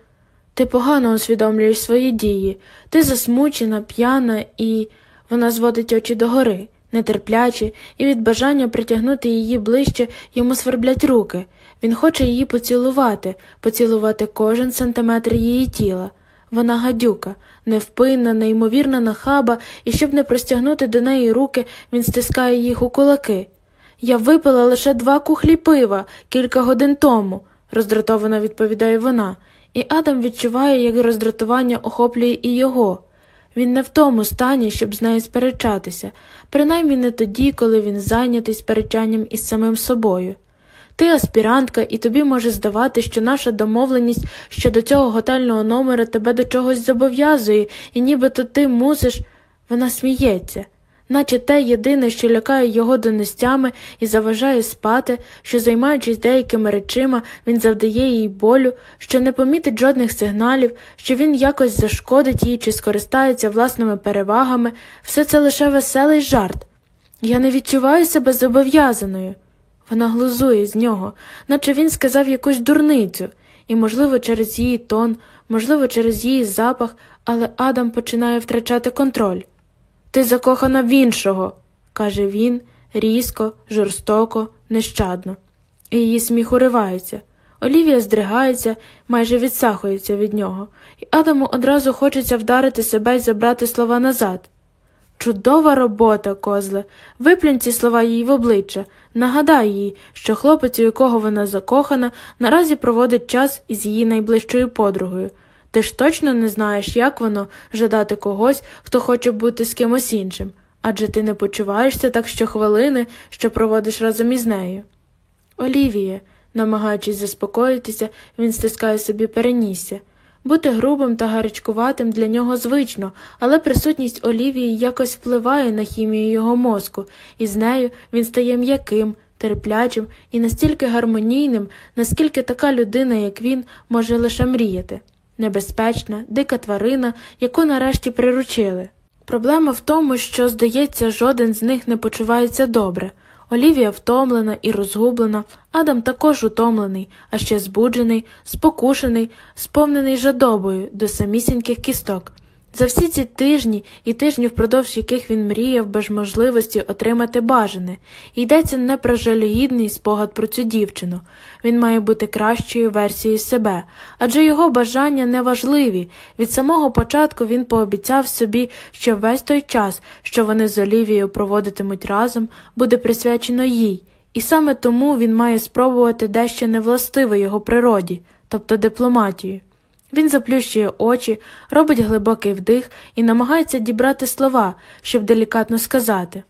[SPEAKER 1] ти погано усвідомлюєш свої дії, ти засмучена, п'яна, і вона зводить очі догори, нетерпляче, і від бажання притягнути її ближче йому сверблять руки. Він хоче її поцілувати, поцілувати кожен сантиметр її тіла. Вона гадюка, невпинна, неймовірна нахаба, і щоб не простягнути до неї руки, він стискає їх у кулаки. Я випила лише два кухлі пива кілька годин тому, роздратовано відповідає вона, і Адам відчуває, як роздратування охоплює і його. Він не в тому стані, щоб з нею сперечатися, принаймні не тоді, коли він зайнятий сперечанням із самим собою. Ти аспірантка, і тобі може здавати, що наша домовленість щодо цього готельного номера тебе до чогось зобов'язує, і нібито ти мусиш. Вона сміється наче те єдине, що лякає його донестями і заважає спати, що, займаючись деякими речима, він завдає їй болю, що не помітить жодних сигналів, що він якось зашкодить їй чи скористається власними перевагами, все це лише веселий жарт. Я не відчуваю себе зобов'язаною. Вона глузує з нього, наче він сказав якусь дурницю, і, можливо, через її тон, можливо, через її запах, але Адам починає втрачати контроль. Ти закохана в іншого, каже він різко, жорстоко, нещадно. І її сміх уривається. Олівія здригається, майже відсахується від нього, і Адаму одразу хочеться вдарити себе і забрати слова назад. Чудова робота, козле. Виплюнь ці слова їй в обличчя. Нагадай їй, що хлопець, у якого вона закохана, наразі проводить час із її найближчою подругою. Ти ж точно не знаєш, як воно жадати когось, хто хоче бути з кимось іншим, адже ти не почуваєшся так щохвилини, що проводиш разом із нею. Олівіє, намагаючись заспокоїтися, він стискає собі перенісся. Бути грубим та гарячкуватим для нього звично, але присутність Олівії якось впливає на хімію його мозку, і з нею він стає м'яким, терплячим і настільки гармонійним, наскільки така людина, як він, може лише мріяти. Небезпечна, дика тварина, яку нарешті приручили. Проблема в тому, що, здається, жоден з них не почувається добре. Олівія втомлена і розгублена, Адам також утомлений, а ще збуджений, спокушений, сповнений жадобою до самісіньких кісток. За всі ці тижні і тижні, впродовж яких він мріяв без можливості отримати бажане, йдеться не про жалюгідний спогад про цю дівчину. Він має бути кращою версією себе, адже його бажання неважливі. Від самого початку він пообіцяв собі, що весь той час, що вони з Олівією проводитимуть разом, буде присвячено їй, і саме тому він має спробувати дещо невластиве його природі, тобто дипломатію. Він заплющує очі, робить глибокий вдих і намагається дібрати слова, щоб делікатно сказати.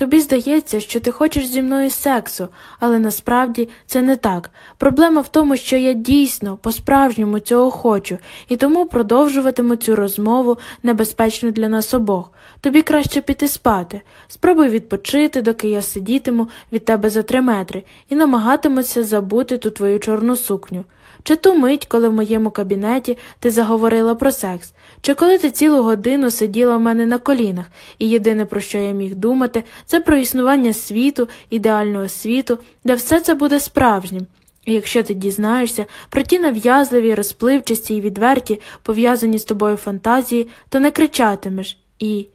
[SPEAKER 1] Тобі здається, що ти хочеш зі мною сексу, але насправді це не так. Проблема в тому, що я дійсно, по-справжньому цього хочу, і тому продовжуватиму цю розмову небезпечно для нас обох. Тобі краще піти спати. Спробуй відпочити, доки я сидітиму від тебе за три метри, і намагатимуся забути ту твою чорну сукню. Чи ту мить, коли в моєму кабінеті ти заговорила про секс, чи коли ти цілу годину сиділа в мене на колінах, і єдине, про що я міг думати, це про існування світу, ідеального світу, де все це буде справжнім. І якщо ти дізнаєшся про ті нав'язливі, розпливчасті і відверті, пов'язані з тобою фантазії, то не кричатимеш і.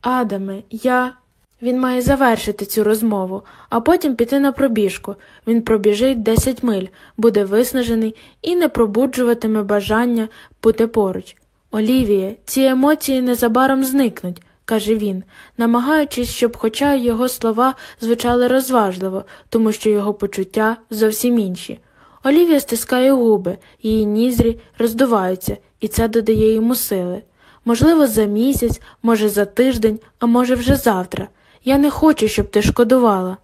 [SPEAKER 1] Адаме, я. Він має завершити цю розмову, а потім піти на пробіжку. Він пробіжить 10 миль, буде виснажений і не пробуджуватиме бажання бути поруч. Олівіє, ці емоції незабаром зникнуть, каже він, намагаючись, щоб, хоча його слова звучали розважливо, тому що його почуття зовсім інші. Олівія стискає губи, її нізрі роздуваються, і це додає йому сили. Можливо, за місяць, може, за тиждень, а може, вже завтра. Я не хочу, щоб ти шкодувала.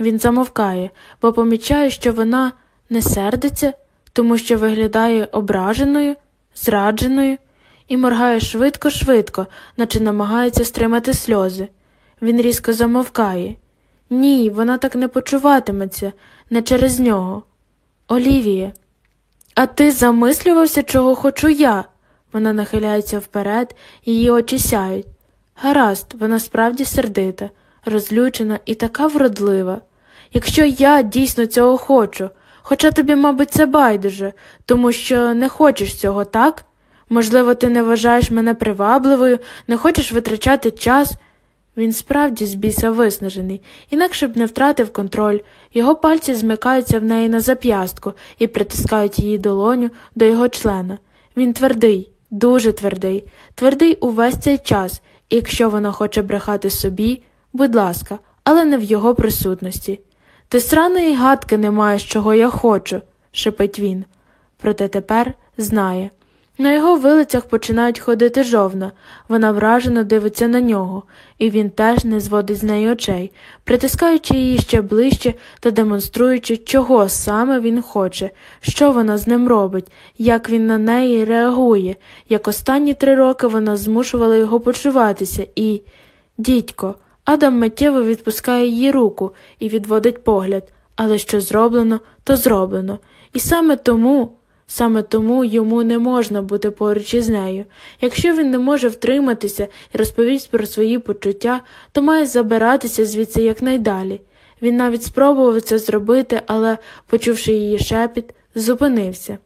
[SPEAKER 1] Він замовкає, бо помічає, що вона не сердиться, тому що виглядає ображеною, зрадженою, і моргає швидко-швидко, наче намагається стримати сльози. Він різко замовкає. Ні, вона так не почуватиметься, не через нього. Олівіє, а ти замислювався, чого хочу я? Вона нахиляється вперед, її очі сяють. Гаразд, вона справді сердита, розлючена і така вродлива. Якщо я дійсно цього хочу, хоча тобі, мабуть, це байдуже, тому що не хочеш цього, так? Можливо, ти не вважаєш мене привабливою, не хочеш витрачати час. Він справді з біса виснажений, інакше б не втратив контроль, його пальці змикаються в неї на зап'ястку і притискають її долоню до його члена. Він твердий, дуже твердий, твердий увесь цей час, якщо вона хоче брехати собі, будь ласка, але не в його присутності. Ти сраної гадки не маєш, чого я хочу, шепить він. Проте тепер знає. На його вилицях починають ходити жовна, вона вражено дивиться на нього, і він теж не зводить з неї очей, притискаючи її ще ближче та демонструючи, чого саме він хоче, що вона з ним робить, як він на неї реагує, як останні три роки вона змушувала його почуватися, і. Дідько, Адам миттєво відпускає її руку і відводить погляд, але що зроблено, то зроблено. І саме тому. Саме тому йому не можна бути поруч із нею. Якщо він не може втриматися і розповість про свої почуття, то має забиратися звідси якнайдалі. Він навіть спробував це зробити, але, почувши її шепіт, зупинився.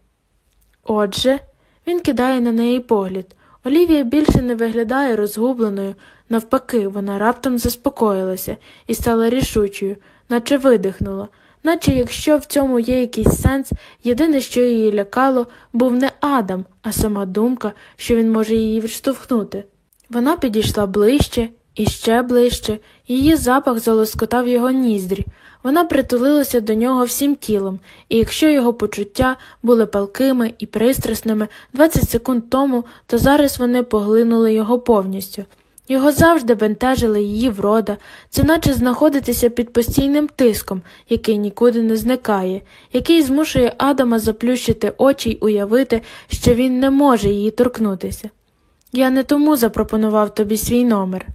[SPEAKER 1] Отже, він кидає на неї погляд. Олівія більше не виглядає розгубленою, навпаки, вона раптом заспокоїлася і стала рішучою, наче видихнула, наче якщо в цьому є якийсь сенс, єдине, що її лякало, був не Адам, а сама думка, що він може її відштовхнути. Вона підійшла ближче і ще ближче, її запах залоскотав його ніздрі. Вона притулилася до нього всім тілом, і якщо його почуття були палкими і пристрасними 20 секунд тому, то зараз вони поглинули його повністю. Його завжди бентежила її врода, це наче знаходитися під постійним тиском, який нікуди не зникає, який змушує Адама заплющити очі й уявити, що він не може її торкнутися. Я не тому запропонував тобі свій номер.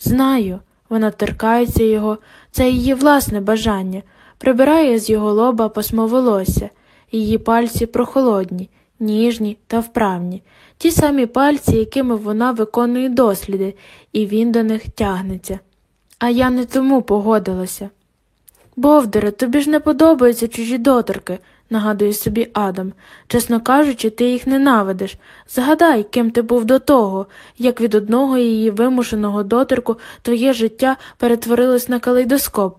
[SPEAKER 1] Знаю, вона торкається його, це її власне бажання, прибирає з його лоба пасмо волосся, її пальці прохолодні, ніжні та вправні, ті самі пальці, якими вона виконує досліди, і він до них тягнеться. А я не тому погодилася. Бовдере, тобі ж не подобаються чужі доторки, нагадує собі Адам. Чесно кажучи, ти їх ненавидиш. Згадай, ким ти був до того, як від одного її вимушеного доторку твоє життя перетворилось на калейдоскоп.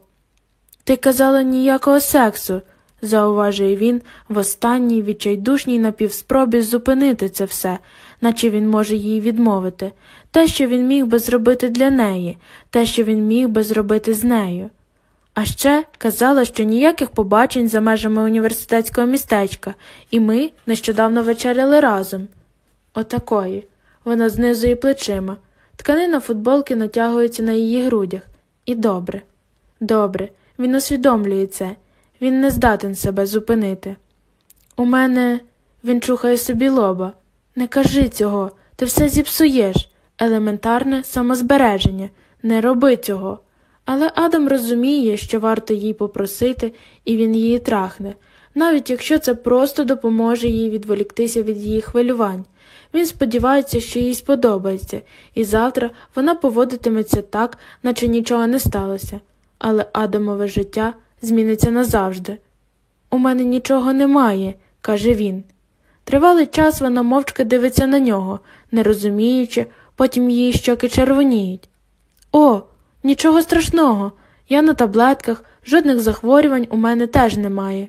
[SPEAKER 1] Ти казала ніякого сексу, зауважує він в останній відчайдушній напівспробі зупинити це все, наче він може їй відмовити, те, що він міг би зробити для неї, те, що він міг би зробити з нею. А ще казала, що ніяких побачень за межами університетського містечка, і ми нещодавно вечеряли разом. Отакої. Вона знизує плечима. Тканина футболки натягується на її грудях. І добре. Добре, він усвідомлює це. Він не здатен себе зупинити. У мене він чухає собі лоба. Не кажи цього, ти все зіпсуєш. Елементарне самозбереження. Не роби цього. Але Адам розуміє, що варто їй попросити, і він її трахне, навіть якщо це просто допоможе їй відволіктися від її хвилювань. Він сподівається, що їй сподобається, і завтра вона поводитиметься так, наче нічого не сталося, але Адамове життя зміниться назавжди. У мене нічого немає, каже він. Тривалий час вона мовчки дивиться на нього, не розуміючи, потім її щоки червоніють. О, нічого страшного. Я на таблетках, жодних захворювань у мене теж немає.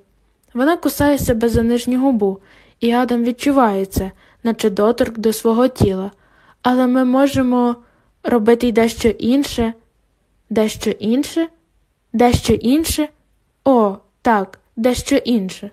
[SPEAKER 1] Вона кусає себе за нижню губу, і Адам відчуває це, наче доторк до свого тіла. Але ми можемо робити й дещо інше, дещо інше, дещо інше. О, так, дещо інше.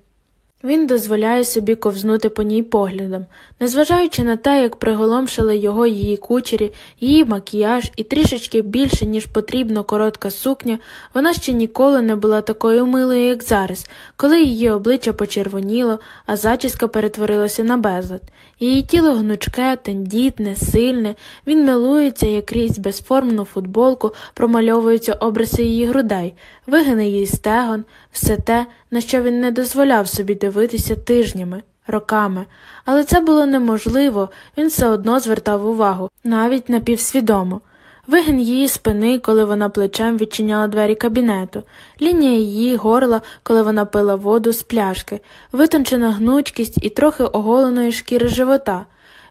[SPEAKER 1] Він дозволяє собі ковзнути по ній поглядом, незважаючи на те, як приголомшили його її кучері, її макіяж і трішечки більше, ніж потрібно коротка сукня, вона ще ніколи не була такою милою, як зараз, коли її обличчя почервоніло, а зачіска перетворилася на безлад. Її тіло гнучке, тендітне, сильне, він милується, як крізь безформну футболку промальовуються обриси її грудей, вигине її стегон, все те, на що він не дозволяв собі дивитися тижнями, роками, але це було неможливо, він все одно звертав увагу, навіть напівсвідомо. Вигін її спини, коли вона плечем відчиняла двері кабінету, лінія її горла, коли вона пила воду з пляшки, витончена гнучкість і трохи оголеної шкіри живота.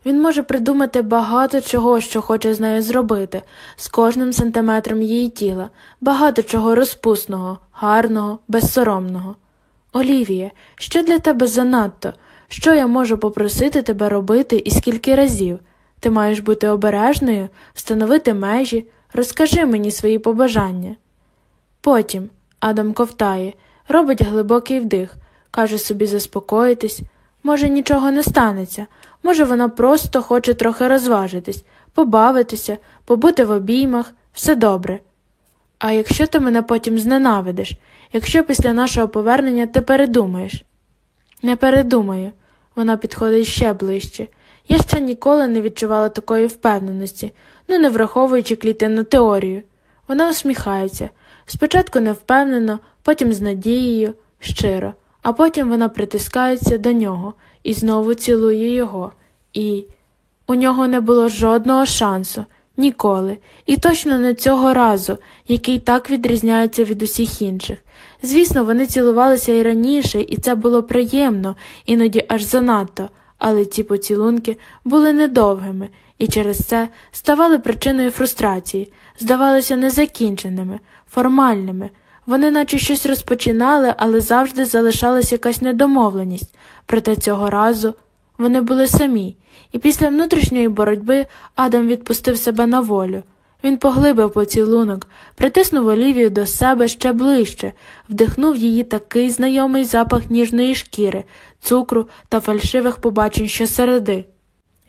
[SPEAKER 1] Він може придумати багато чого, що хоче з нею зробити, з кожним сантиметром її тіла, багато чого розпусного, гарного, безсоромного. Олівія, що для тебе занадто? Що я можу попросити тебе робити і скільки разів? Ти маєш бути обережною, встановити межі, розкажи мені свої побажання. Потім Адам ковтає, робить глибокий вдих, каже собі заспокоїтись, може, нічого не станеться, може, вона просто хоче трохи розважитись, побавитися, побути в обіймах, все добре. А якщо ти мене потім зненавидиш, якщо після нашого повернення ти передумаєш? Не передумаю, вона підходить ще ближче. Я ще ніколи не відчувала такої впевненості, ну не враховуючи клітинну теорію. Вона усміхається спочатку невпевнено, потім з надією, щиро, а потім вона притискається до нього і знову цілує його. І у нього не було жодного шансу, Ніколи. І точно не цього разу, який так відрізняється від усіх інших. Звісно, вони цілувалися і раніше, і це було приємно, іноді аж занадто, але ці поцілунки були недовгими і через це ставали причиною фрустрації, здавалися незакінченими, формальними. Вони наче щось розпочинали, але завжди залишалась якась недомовленість, проте цього разу вони були самі, і після внутрішньої боротьби Адам відпустив себе на волю. Він поглибив поцілунок, притиснув Олівію до себе ще ближче, вдихнув її такий знайомий запах ніжної шкіри, цукру та фальшивих побачень щосереди.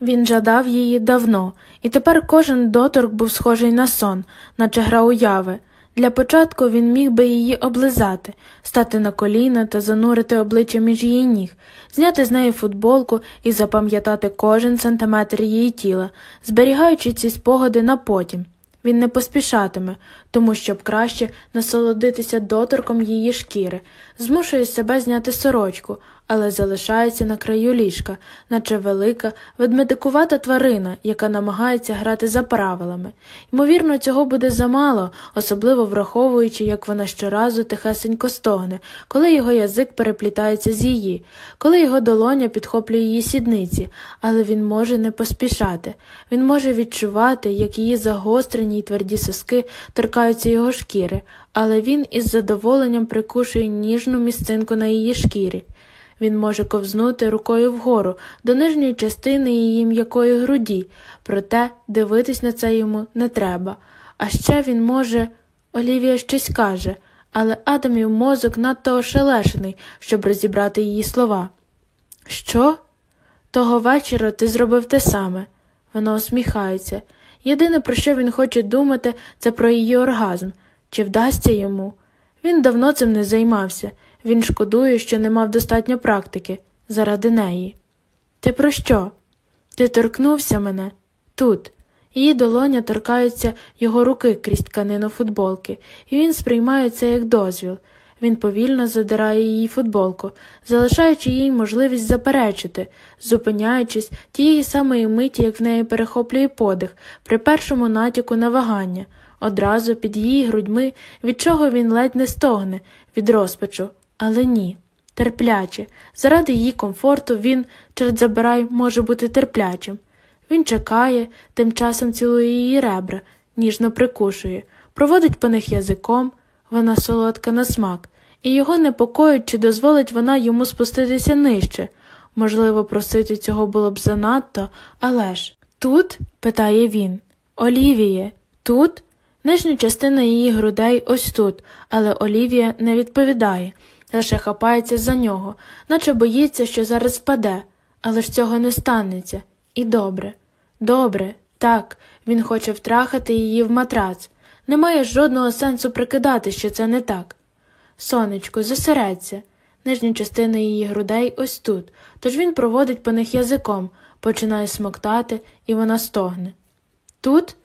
[SPEAKER 1] Він жадав її давно, і тепер кожен доторк був схожий на сон, наче гра уяви. Для початку він міг би її облизати, стати на коліна та занурити обличчя між її ніг, зняти з неї футболку і запам'ятати кожен сантиметр її тіла, зберігаючи ці спогади на потім. Він не поспішатиме, тому щоб краще насолодитися доторком її шкіри, змушує себе зняти сорочку, але залишається на краю ліжка, наче велика, ведмедикувата тварина, яка намагається грати за правилами. Ймовірно, цього буде замало, особливо враховуючи, як вона щоразу тихесенько стогне, коли його язик переплітається з її, коли його долоня підхоплює її сідниці, але він може не поспішати. Він може відчувати, як її загострені й тверді соски торкаються його шкіри, але він із задоволенням прикушує ніжну місцинку на її шкірі. Він може ковзнути рукою вгору до нижньої частини її м'якої груді, проте дивитись на це йому не треба. А ще він може. Олівія щось каже, але Адамів мозок надто ошелешений, щоб розібрати її слова. Що? Того вечора ти зробив те саме. Вона усміхається. Єдине, про що він хоче думати, це про її оргазм. Чи вдасться йому? Він давно цим не займався. Він шкодує, що не мав достатньо практики заради неї. Ти про що? Ти торкнувся мене тут. Її долоня торкається його руки крізь тканину футболки, і він сприймає це як дозвіл. Він повільно задирає її футболку, залишаючи їй можливість заперечити, зупиняючись тієї самої миті, як в неї перехоплює подих, при першому натяку на вагання, одразу під її грудьми, від чого він ледь не стогне, від розпачу. Але ні, терпляче. Заради її комфорту він, через забирай, може бути терплячим. Він чекає, тим часом цілує її ребра, ніжно прикушує, проводить по них язиком, вона солодка на смак, і його непокоїть, чи дозволить вона йому спуститися нижче. Можливо, просити цього було б занадто, але ж тут? питає він. Олівіє, тут? Нижня частина її грудей ось тут, але Олівія не відповідає лише хапається за нього, наче боїться, що зараз впаде, але ж цього не станеться. І добре, добре, так, він хоче втрахати її в матрац. Немає жодного сенсу прикидати, що це не так. Сонечко, зосередься. Нижня частина її грудей ось тут, тож він проводить по них язиком, починає смоктати, і вона стогне. Тут?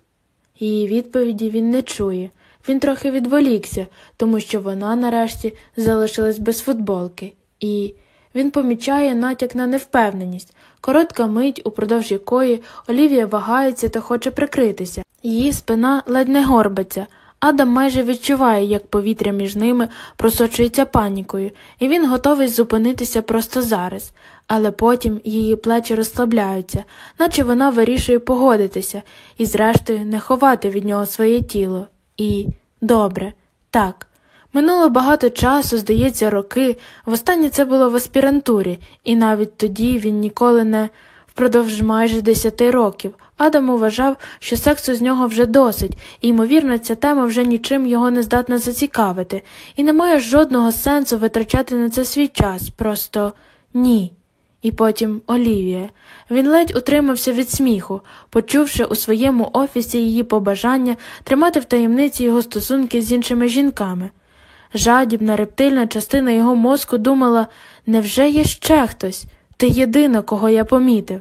[SPEAKER 1] Її відповіді він не чує. Він трохи відволікся, тому що вона нарешті залишилась без футболки, і він помічає натяк на невпевненість, коротка мить, упродовж якої Олівія вагається та хоче прикритися. Її спина ледь не горбиться. Адам майже відчуває, як повітря між ними просочується панікою, і він готовий зупинитися просто зараз, але потім її плечі розслабляються, наче вона вирішує погодитися і, зрештою, не ховати від нього своє тіло. І добре, так. Минуло багато часу, здається, роки. Востаннє це було в аспірантурі, і навіть тоді він ніколи не впродовж майже десяти років. Адам вважав, що сексу з нього вже досить, і, ймовірно, ця тема вже нічим його не здатна зацікавити, і немає жодного сенсу витрачати на це свій час. Просто ні. І потім Олівія. Він ледь утримався від сміху, почувши у своєму офісі її побажання тримати в таємниці його стосунки з іншими жінками. Жадібна, рептильна частина його мозку думала невже є ще хтось? Ти єдина, кого я помітив.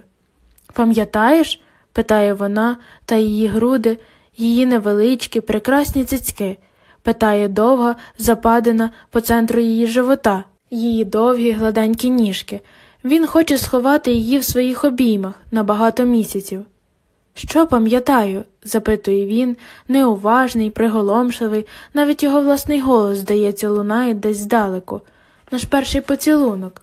[SPEAKER 1] Пам'ятаєш? питає вона, та її груди, її невеличкі, прекрасні цицьки, питає довга, западина по центру її живота, її довгі гладенькі ніжки. Він хоче сховати її в своїх обіймах на багато місяців. Що пам'ятаю? запитує він, неуважний, приголомшливий, навіть його власний голос, здається, лунає десь здалеку. Наш перший поцілунок.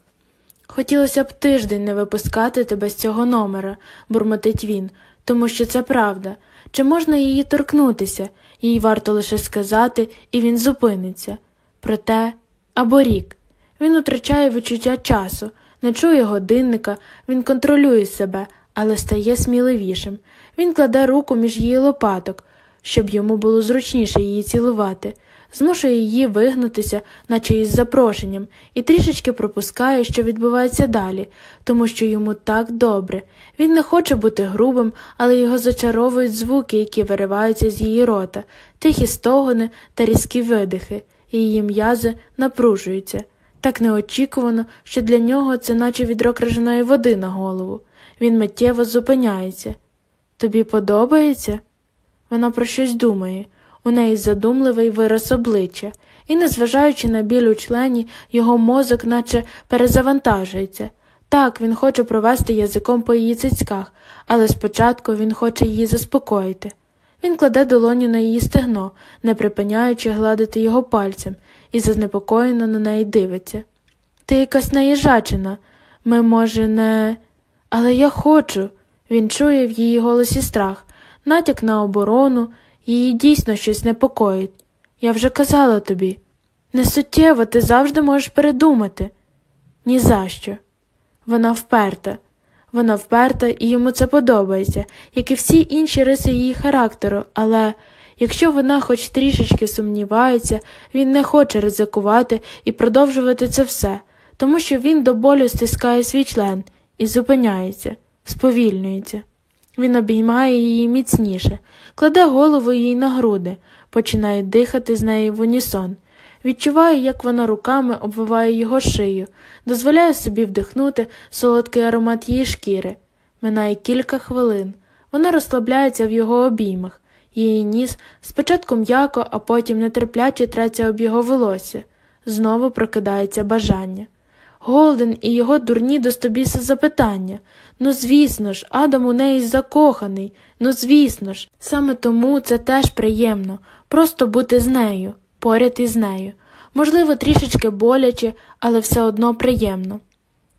[SPEAKER 1] Хотілося б тиждень не випускати тебе з цього номера, бурмотить він, тому що це правда. Чи можна її торкнутися? Їй варто лише сказати, і він зупиниться. Проте або рік. Він втрачає відчуття часу, не чує годинника, він контролює себе, але стає сміливішим. Він кладе руку між її лопаток, щоб йому було зручніше її цілувати, змушує її вигнутися, наче із запрошенням, і трішечки пропускає, що відбувається далі, тому що йому так добре. Він не хоче бути грубим, але його зачаровують звуки, які вириваються з її рота, тихі стогони та різкі видихи, її м'язи напружуються. Так неочікувано, що для нього це наче відро крижаної води на голову. Він миттєво зупиняється. Тобі подобається? Вона про щось думає. У неї задумливий вираз обличчя, і, незважаючи на біль у члені, його мозок наче перезавантажується. Так, він хоче провести язиком по її цицьках, але спочатку він хоче її заспокоїти. Він кладе долоню на її стегно, не припиняючи гладити його пальцем, і занепокоєно на неї дивиться. Ти якась наїжачена. Ми, може, не. Але я хочу. Він чує в її голосі страх, натяк на оборону, її дійсно щось непокоїть. Я вже казала тобі. Не суттєво, ти завжди можеш передумати. Ні за що. Вона вперта. Вона вперта, і йому це подобається, як і всі інші риси її характеру, але якщо вона хоч трішечки сумнівається, він не хоче ризикувати і продовжувати це все, тому що він до болю стискає свій член і зупиняється, сповільнюється. Він обіймає її міцніше, кладе голову їй на груди, починає дихати з нею в унісон. Відчуває, як вона руками обвиває його шию, дозволяє собі вдихнути солодкий аромат її шкіри. Минає кілька хвилин. Вона розслабляється в його обіймах. Її ніс спочатку м'яко, а потім нетерпляче треться об його волосся. Знову прокидається бажання. Голден і його дурні достобіса запитання. Ну, звісно ж, Адам у неї закоханий. Ну, звісно ж, саме тому це теж приємно, просто бути з нею, поряд із нею. Можливо, трішечки боляче, але все одно приємно.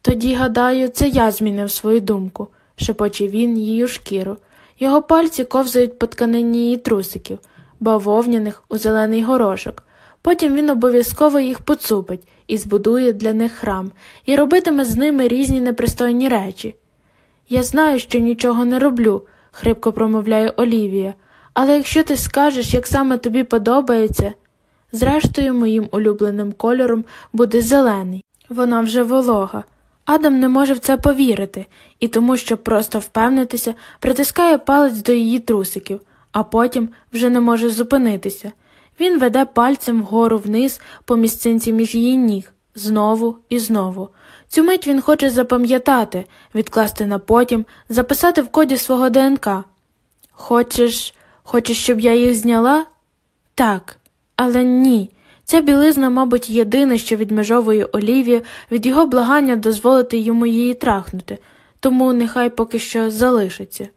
[SPEAKER 1] Тоді, гадаю, це я змінив свою думку, шепоче він її шкіру. Його пальці ковзають по тканині її трусиків, бавовняних у зелений горошок. Потім він обов'язково їх поцупить і збудує для них храм, і робитиме з ними різні непристойні речі. Я знаю, що нічого не роблю, хрипко промовляє Олівія, але якщо ти скажеш, як саме тобі подобається, зрештою, моїм улюбленим кольором буде зелений. Вона вже волога. Адам не може в це повірити, і тому, щоб просто впевнитися, притискає палець до її трусиків, а потім вже не може зупинитися. Він веде пальцем вгору вниз по місцинці між її ніг, знову і знову. Цю мить він хоче запам'ятати, відкласти на потім, записати в коді свого ДНК. Хочеш, хочеш, щоб я їх зняла? Так, але ні. Ця білизна, мабуть, єдине, що відмежовує Олівію від його благання дозволити йому її трахнути, тому нехай поки що залишиться.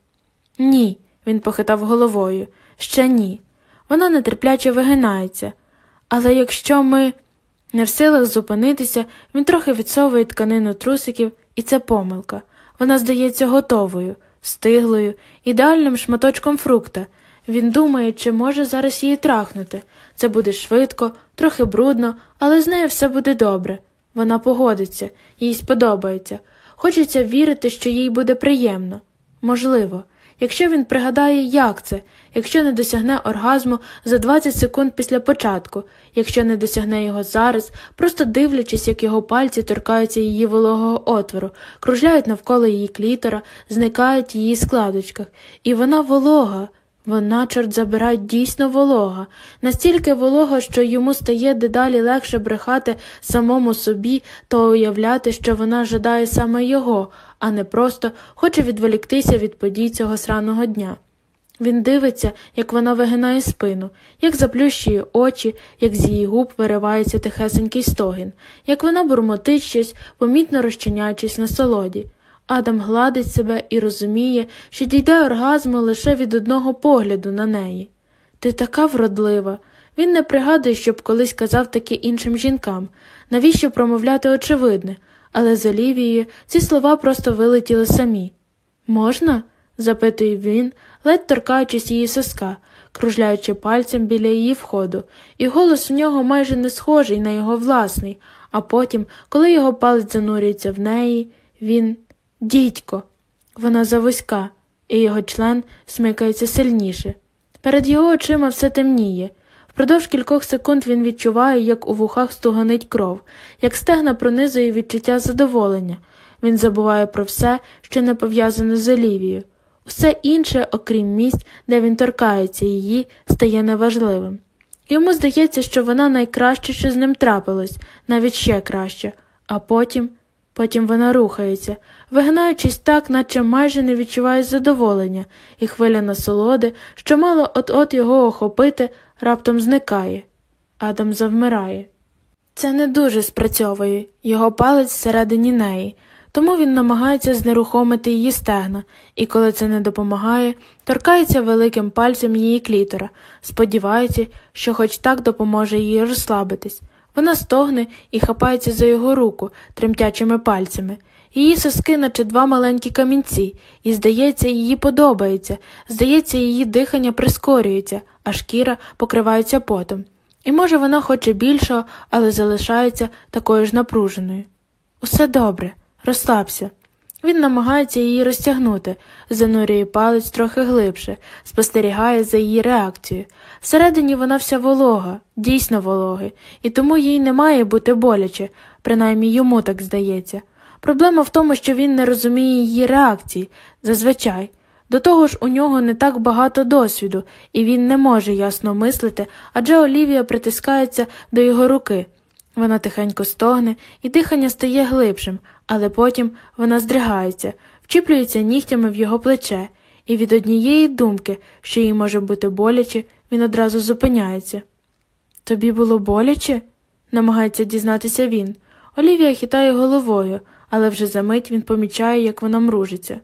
[SPEAKER 1] Ні, він похитав головою. Ще ні. Вона нетерпляче вигинається. Але якщо ми не в силах зупинитися, він трохи відсовує тканину трусиків, і це помилка. Вона здається готовою, стиглою, ідеальним шматочком фрукта. Він думає, чи може зараз її трахнути. Це буде швидко, трохи брудно, але з нею все буде добре. Вона погодиться, їй сподобається. Хочеться вірити, що їй буде приємно. Можливо, якщо він пригадає, як це, якщо не досягне оргазму за 20 секунд після початку, якщо не досягне його зараз, просто дивлячись, як його пальці торкаються її вологого отвору, кружляють навколо її клітора, зникають в її складочках, і вона волога. Вона, чорт забирай, дійсно волога, настільки волога, що йому стає дедалі легше брехати самому собі та уявляти, що вона жадає саме його, а не просто хоче відволіктися від подій цього сраного дня. Він дивиться, як вона вигинає спину, як заплющує очі, як з її губ виривається тихесенький стогін, як вона бурмотить щось, помітно розчиняючись на солоді. Адам гладить себе і розуміє, що дійде оргазму лише від одного погляду на неї. Ти така вродлива. Він не пригадує, щоб колись казав таке іншим жінкам, навіщо промовляти очевидне, але з Олівією ці слова просто вилетіли самі. Можна? запитує він, ледь торкаючись її соска, кружляючи пальцем біля її входу, і голос у нього майже не схожий на його власний, а потім, коли його палець занурюється в неї, він дідько. Вона завузька, і його член смикається сильніше. Перед його очима все темніє. Впродовж кількох секунд він відчуває, як у вухах стуганить кров, як стегна пронизує відчуття задоволення. Він забуває про все, що не пов'язане з Олівією. Усе інше, окрім місць, де він торкається її, стає неважливим. Йому здається, що вона найкраще, що з ним трапилось, навіть ще краще, а потім, потім вона рухається, вигнаючись так, наче майже не відчуває задоволення, і хвиля насолоди, що мало от-от його охопити, раптом зникає. Адам завмирає. Це не дуже спрацьовує, його палець всередині неї, тому він намагається знерухомити її стегна, і коли це не допомагає, торкається великим пальцем її клітора, сподівається, що хоч так допоможе їй розслабитись. Вона стогне і хапається за його руку тремтячими пальцями. Її соски, наче два маленькі камінці, і, здається, їй подобається, здається, її дихання прискорюється, а шкіра покривається потом. І, може, вона хоче більшого, але залишається такою ж напруженою. Усе добре, розслабся. Він намагається її розтягнути, занурює палець трохи глибше, спостерігає за її реакцією. Всередині вона вся волога, дійсно вологи, і тому їй не має бути боляче, принаймні йому так здається. Проблема в тому, що він не розуміє її реакції, зазвичай. До того ж, у нього не так багато досвіду, і він не може ясно мислити, адже Олівія притискається до його руки. Вона тихенько стогне, і дихання стає глибшим, але потім вона здригається, вчіплюється нігтями в його плече, і від однієї думки, що їй може бути боляче, він одразу зупиняється. Тобі було боляче? намагається дізнатися він. Олівія хитає головою, але вже за мить він помічає, як вона мружиться.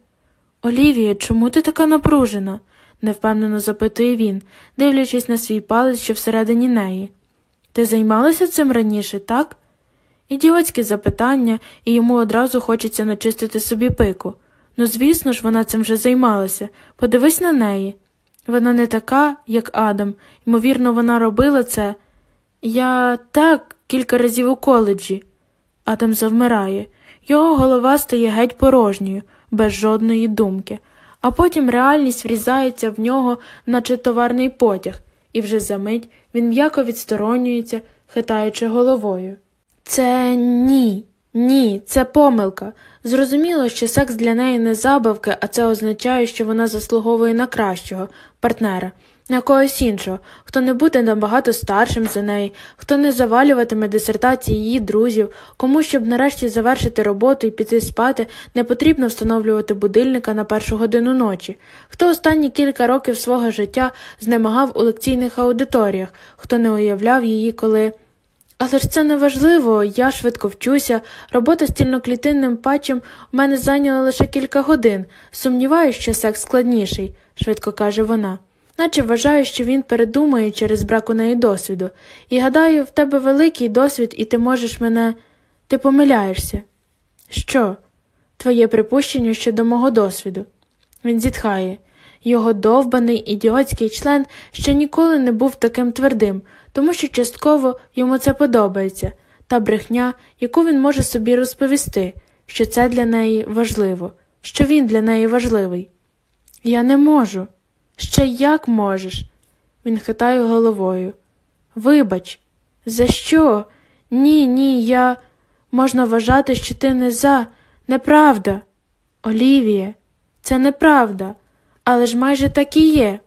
[SPEAKER 1] Олівія, чому ти така напружена? невпевнено запитує він, дивлячись на свій палець, що всередині неї. Ти займалася цим раніше, так? Ідіотське запитання, і йому одразу хочеться начистити собі пику. Ну, звісно ж, вона цим вже займалася. Подивись на неї. Вона не така, як Адам, ймовірно, вона робила це. Я так кілька разів у коледжі. Адам завмирає. Його голова стає геть порожньою, без жодної думки, а потім реальність врізається в нього, наче товарний потяг, і вже за мить він м'яко відсторонюється, хитаючи головою. Це ні, ні, це помилка. Зрозуміло, що секс для неї не забавки, а це означає, що вона заслуговує на кращого партнера на когось іншого, хто не буде набагато старшим за неї, хто не завалюватиме дисертації її друзів, кому, щоб нарешті завершити роботу і піти спати, не потрібно встановлювати будильника на першу годину ночі, хто останні кілька років свого життя знемагав у лекційних аудиторіях, хто не уявляв її, коли. Але ж це не важливо, я швидко вчуся, робота з цільноклітинним патчем у мене зайняла лише кілька годин. Сумніваюся, що секс складніший, швидко каже вона наче вважаю, що він передумає через брак у неї досвіду, і гадаю, в тебе великий досвід, і ти можеш мене. Ти помиляєшся. Що? Твоє припущення щодо мого досвіду. Він зітхає. Його довбаний ідіотський член ще ніколи не був таким твердим, тому що частково йому це подобається, та брехня, яку він може собі розповісти, що це для неї важливо, що він для неї важливий. Я не можу. Ще як можеш? Він хитає головою. Вибач, за що? Ні, ні, я. Можна вважати, що ти не за. Неправда. Олівія, це неправда, але ж майже так і є.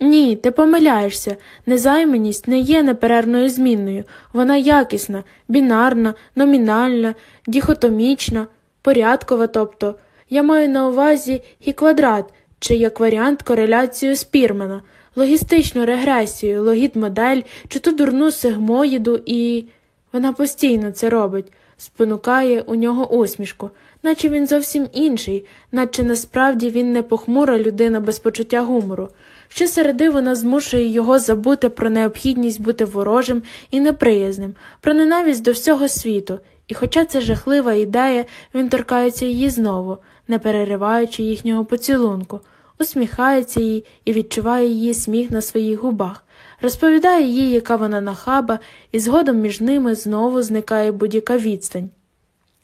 [SPEAKER 1] Ні, ти помиляєшся. Незайманість не є неперервною змінною, вона якісна, бінарна, номінальна, діхотомічна, порядкова, тобто. Я маю на увазі і квадрат, чи як варіант кореляцію Спірмана, логістичну регресію, логіт модель, чи ту дурну сигмоїду і. Вона постійно це робить. спонукає у нього усмішку, наче він зовсім інший, наче насправді він не похмура людина без почуття гумору. Щосереди вона змушує його забути про необхідність бути ворожим і неприязним, про ненависть до всього світу, і хоча це жахлива ідея, він торкається її знову, не перериваючи їхнього поцілунку, усміхається їй і відчуває її сміх на своїх губах, розповідає їй, яка вона нахаба, і згодом між ними знову зникає будь-яка відстань.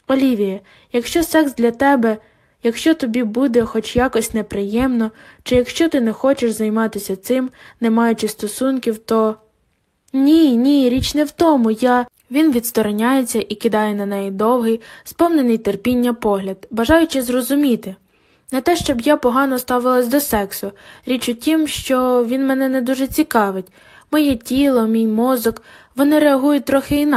[SPEAKER 1] Олівія, якщо секс для тебе, якщо тобі буде хоч якось неприємно, чи якщо ти не хочеш займатися цим, не маючи стосунків, то. Ні, ні, річ не в тому, я. Він відстороняється і кидає на неї довгий, сповнений терпіння погляд, бажаючи зрозуміти. Не те, щоб я погано ставилась до сексу, річ у тім, що він мене не дуже цікавить. Моє тіло, мій мозок, вони реагують трохи інакше.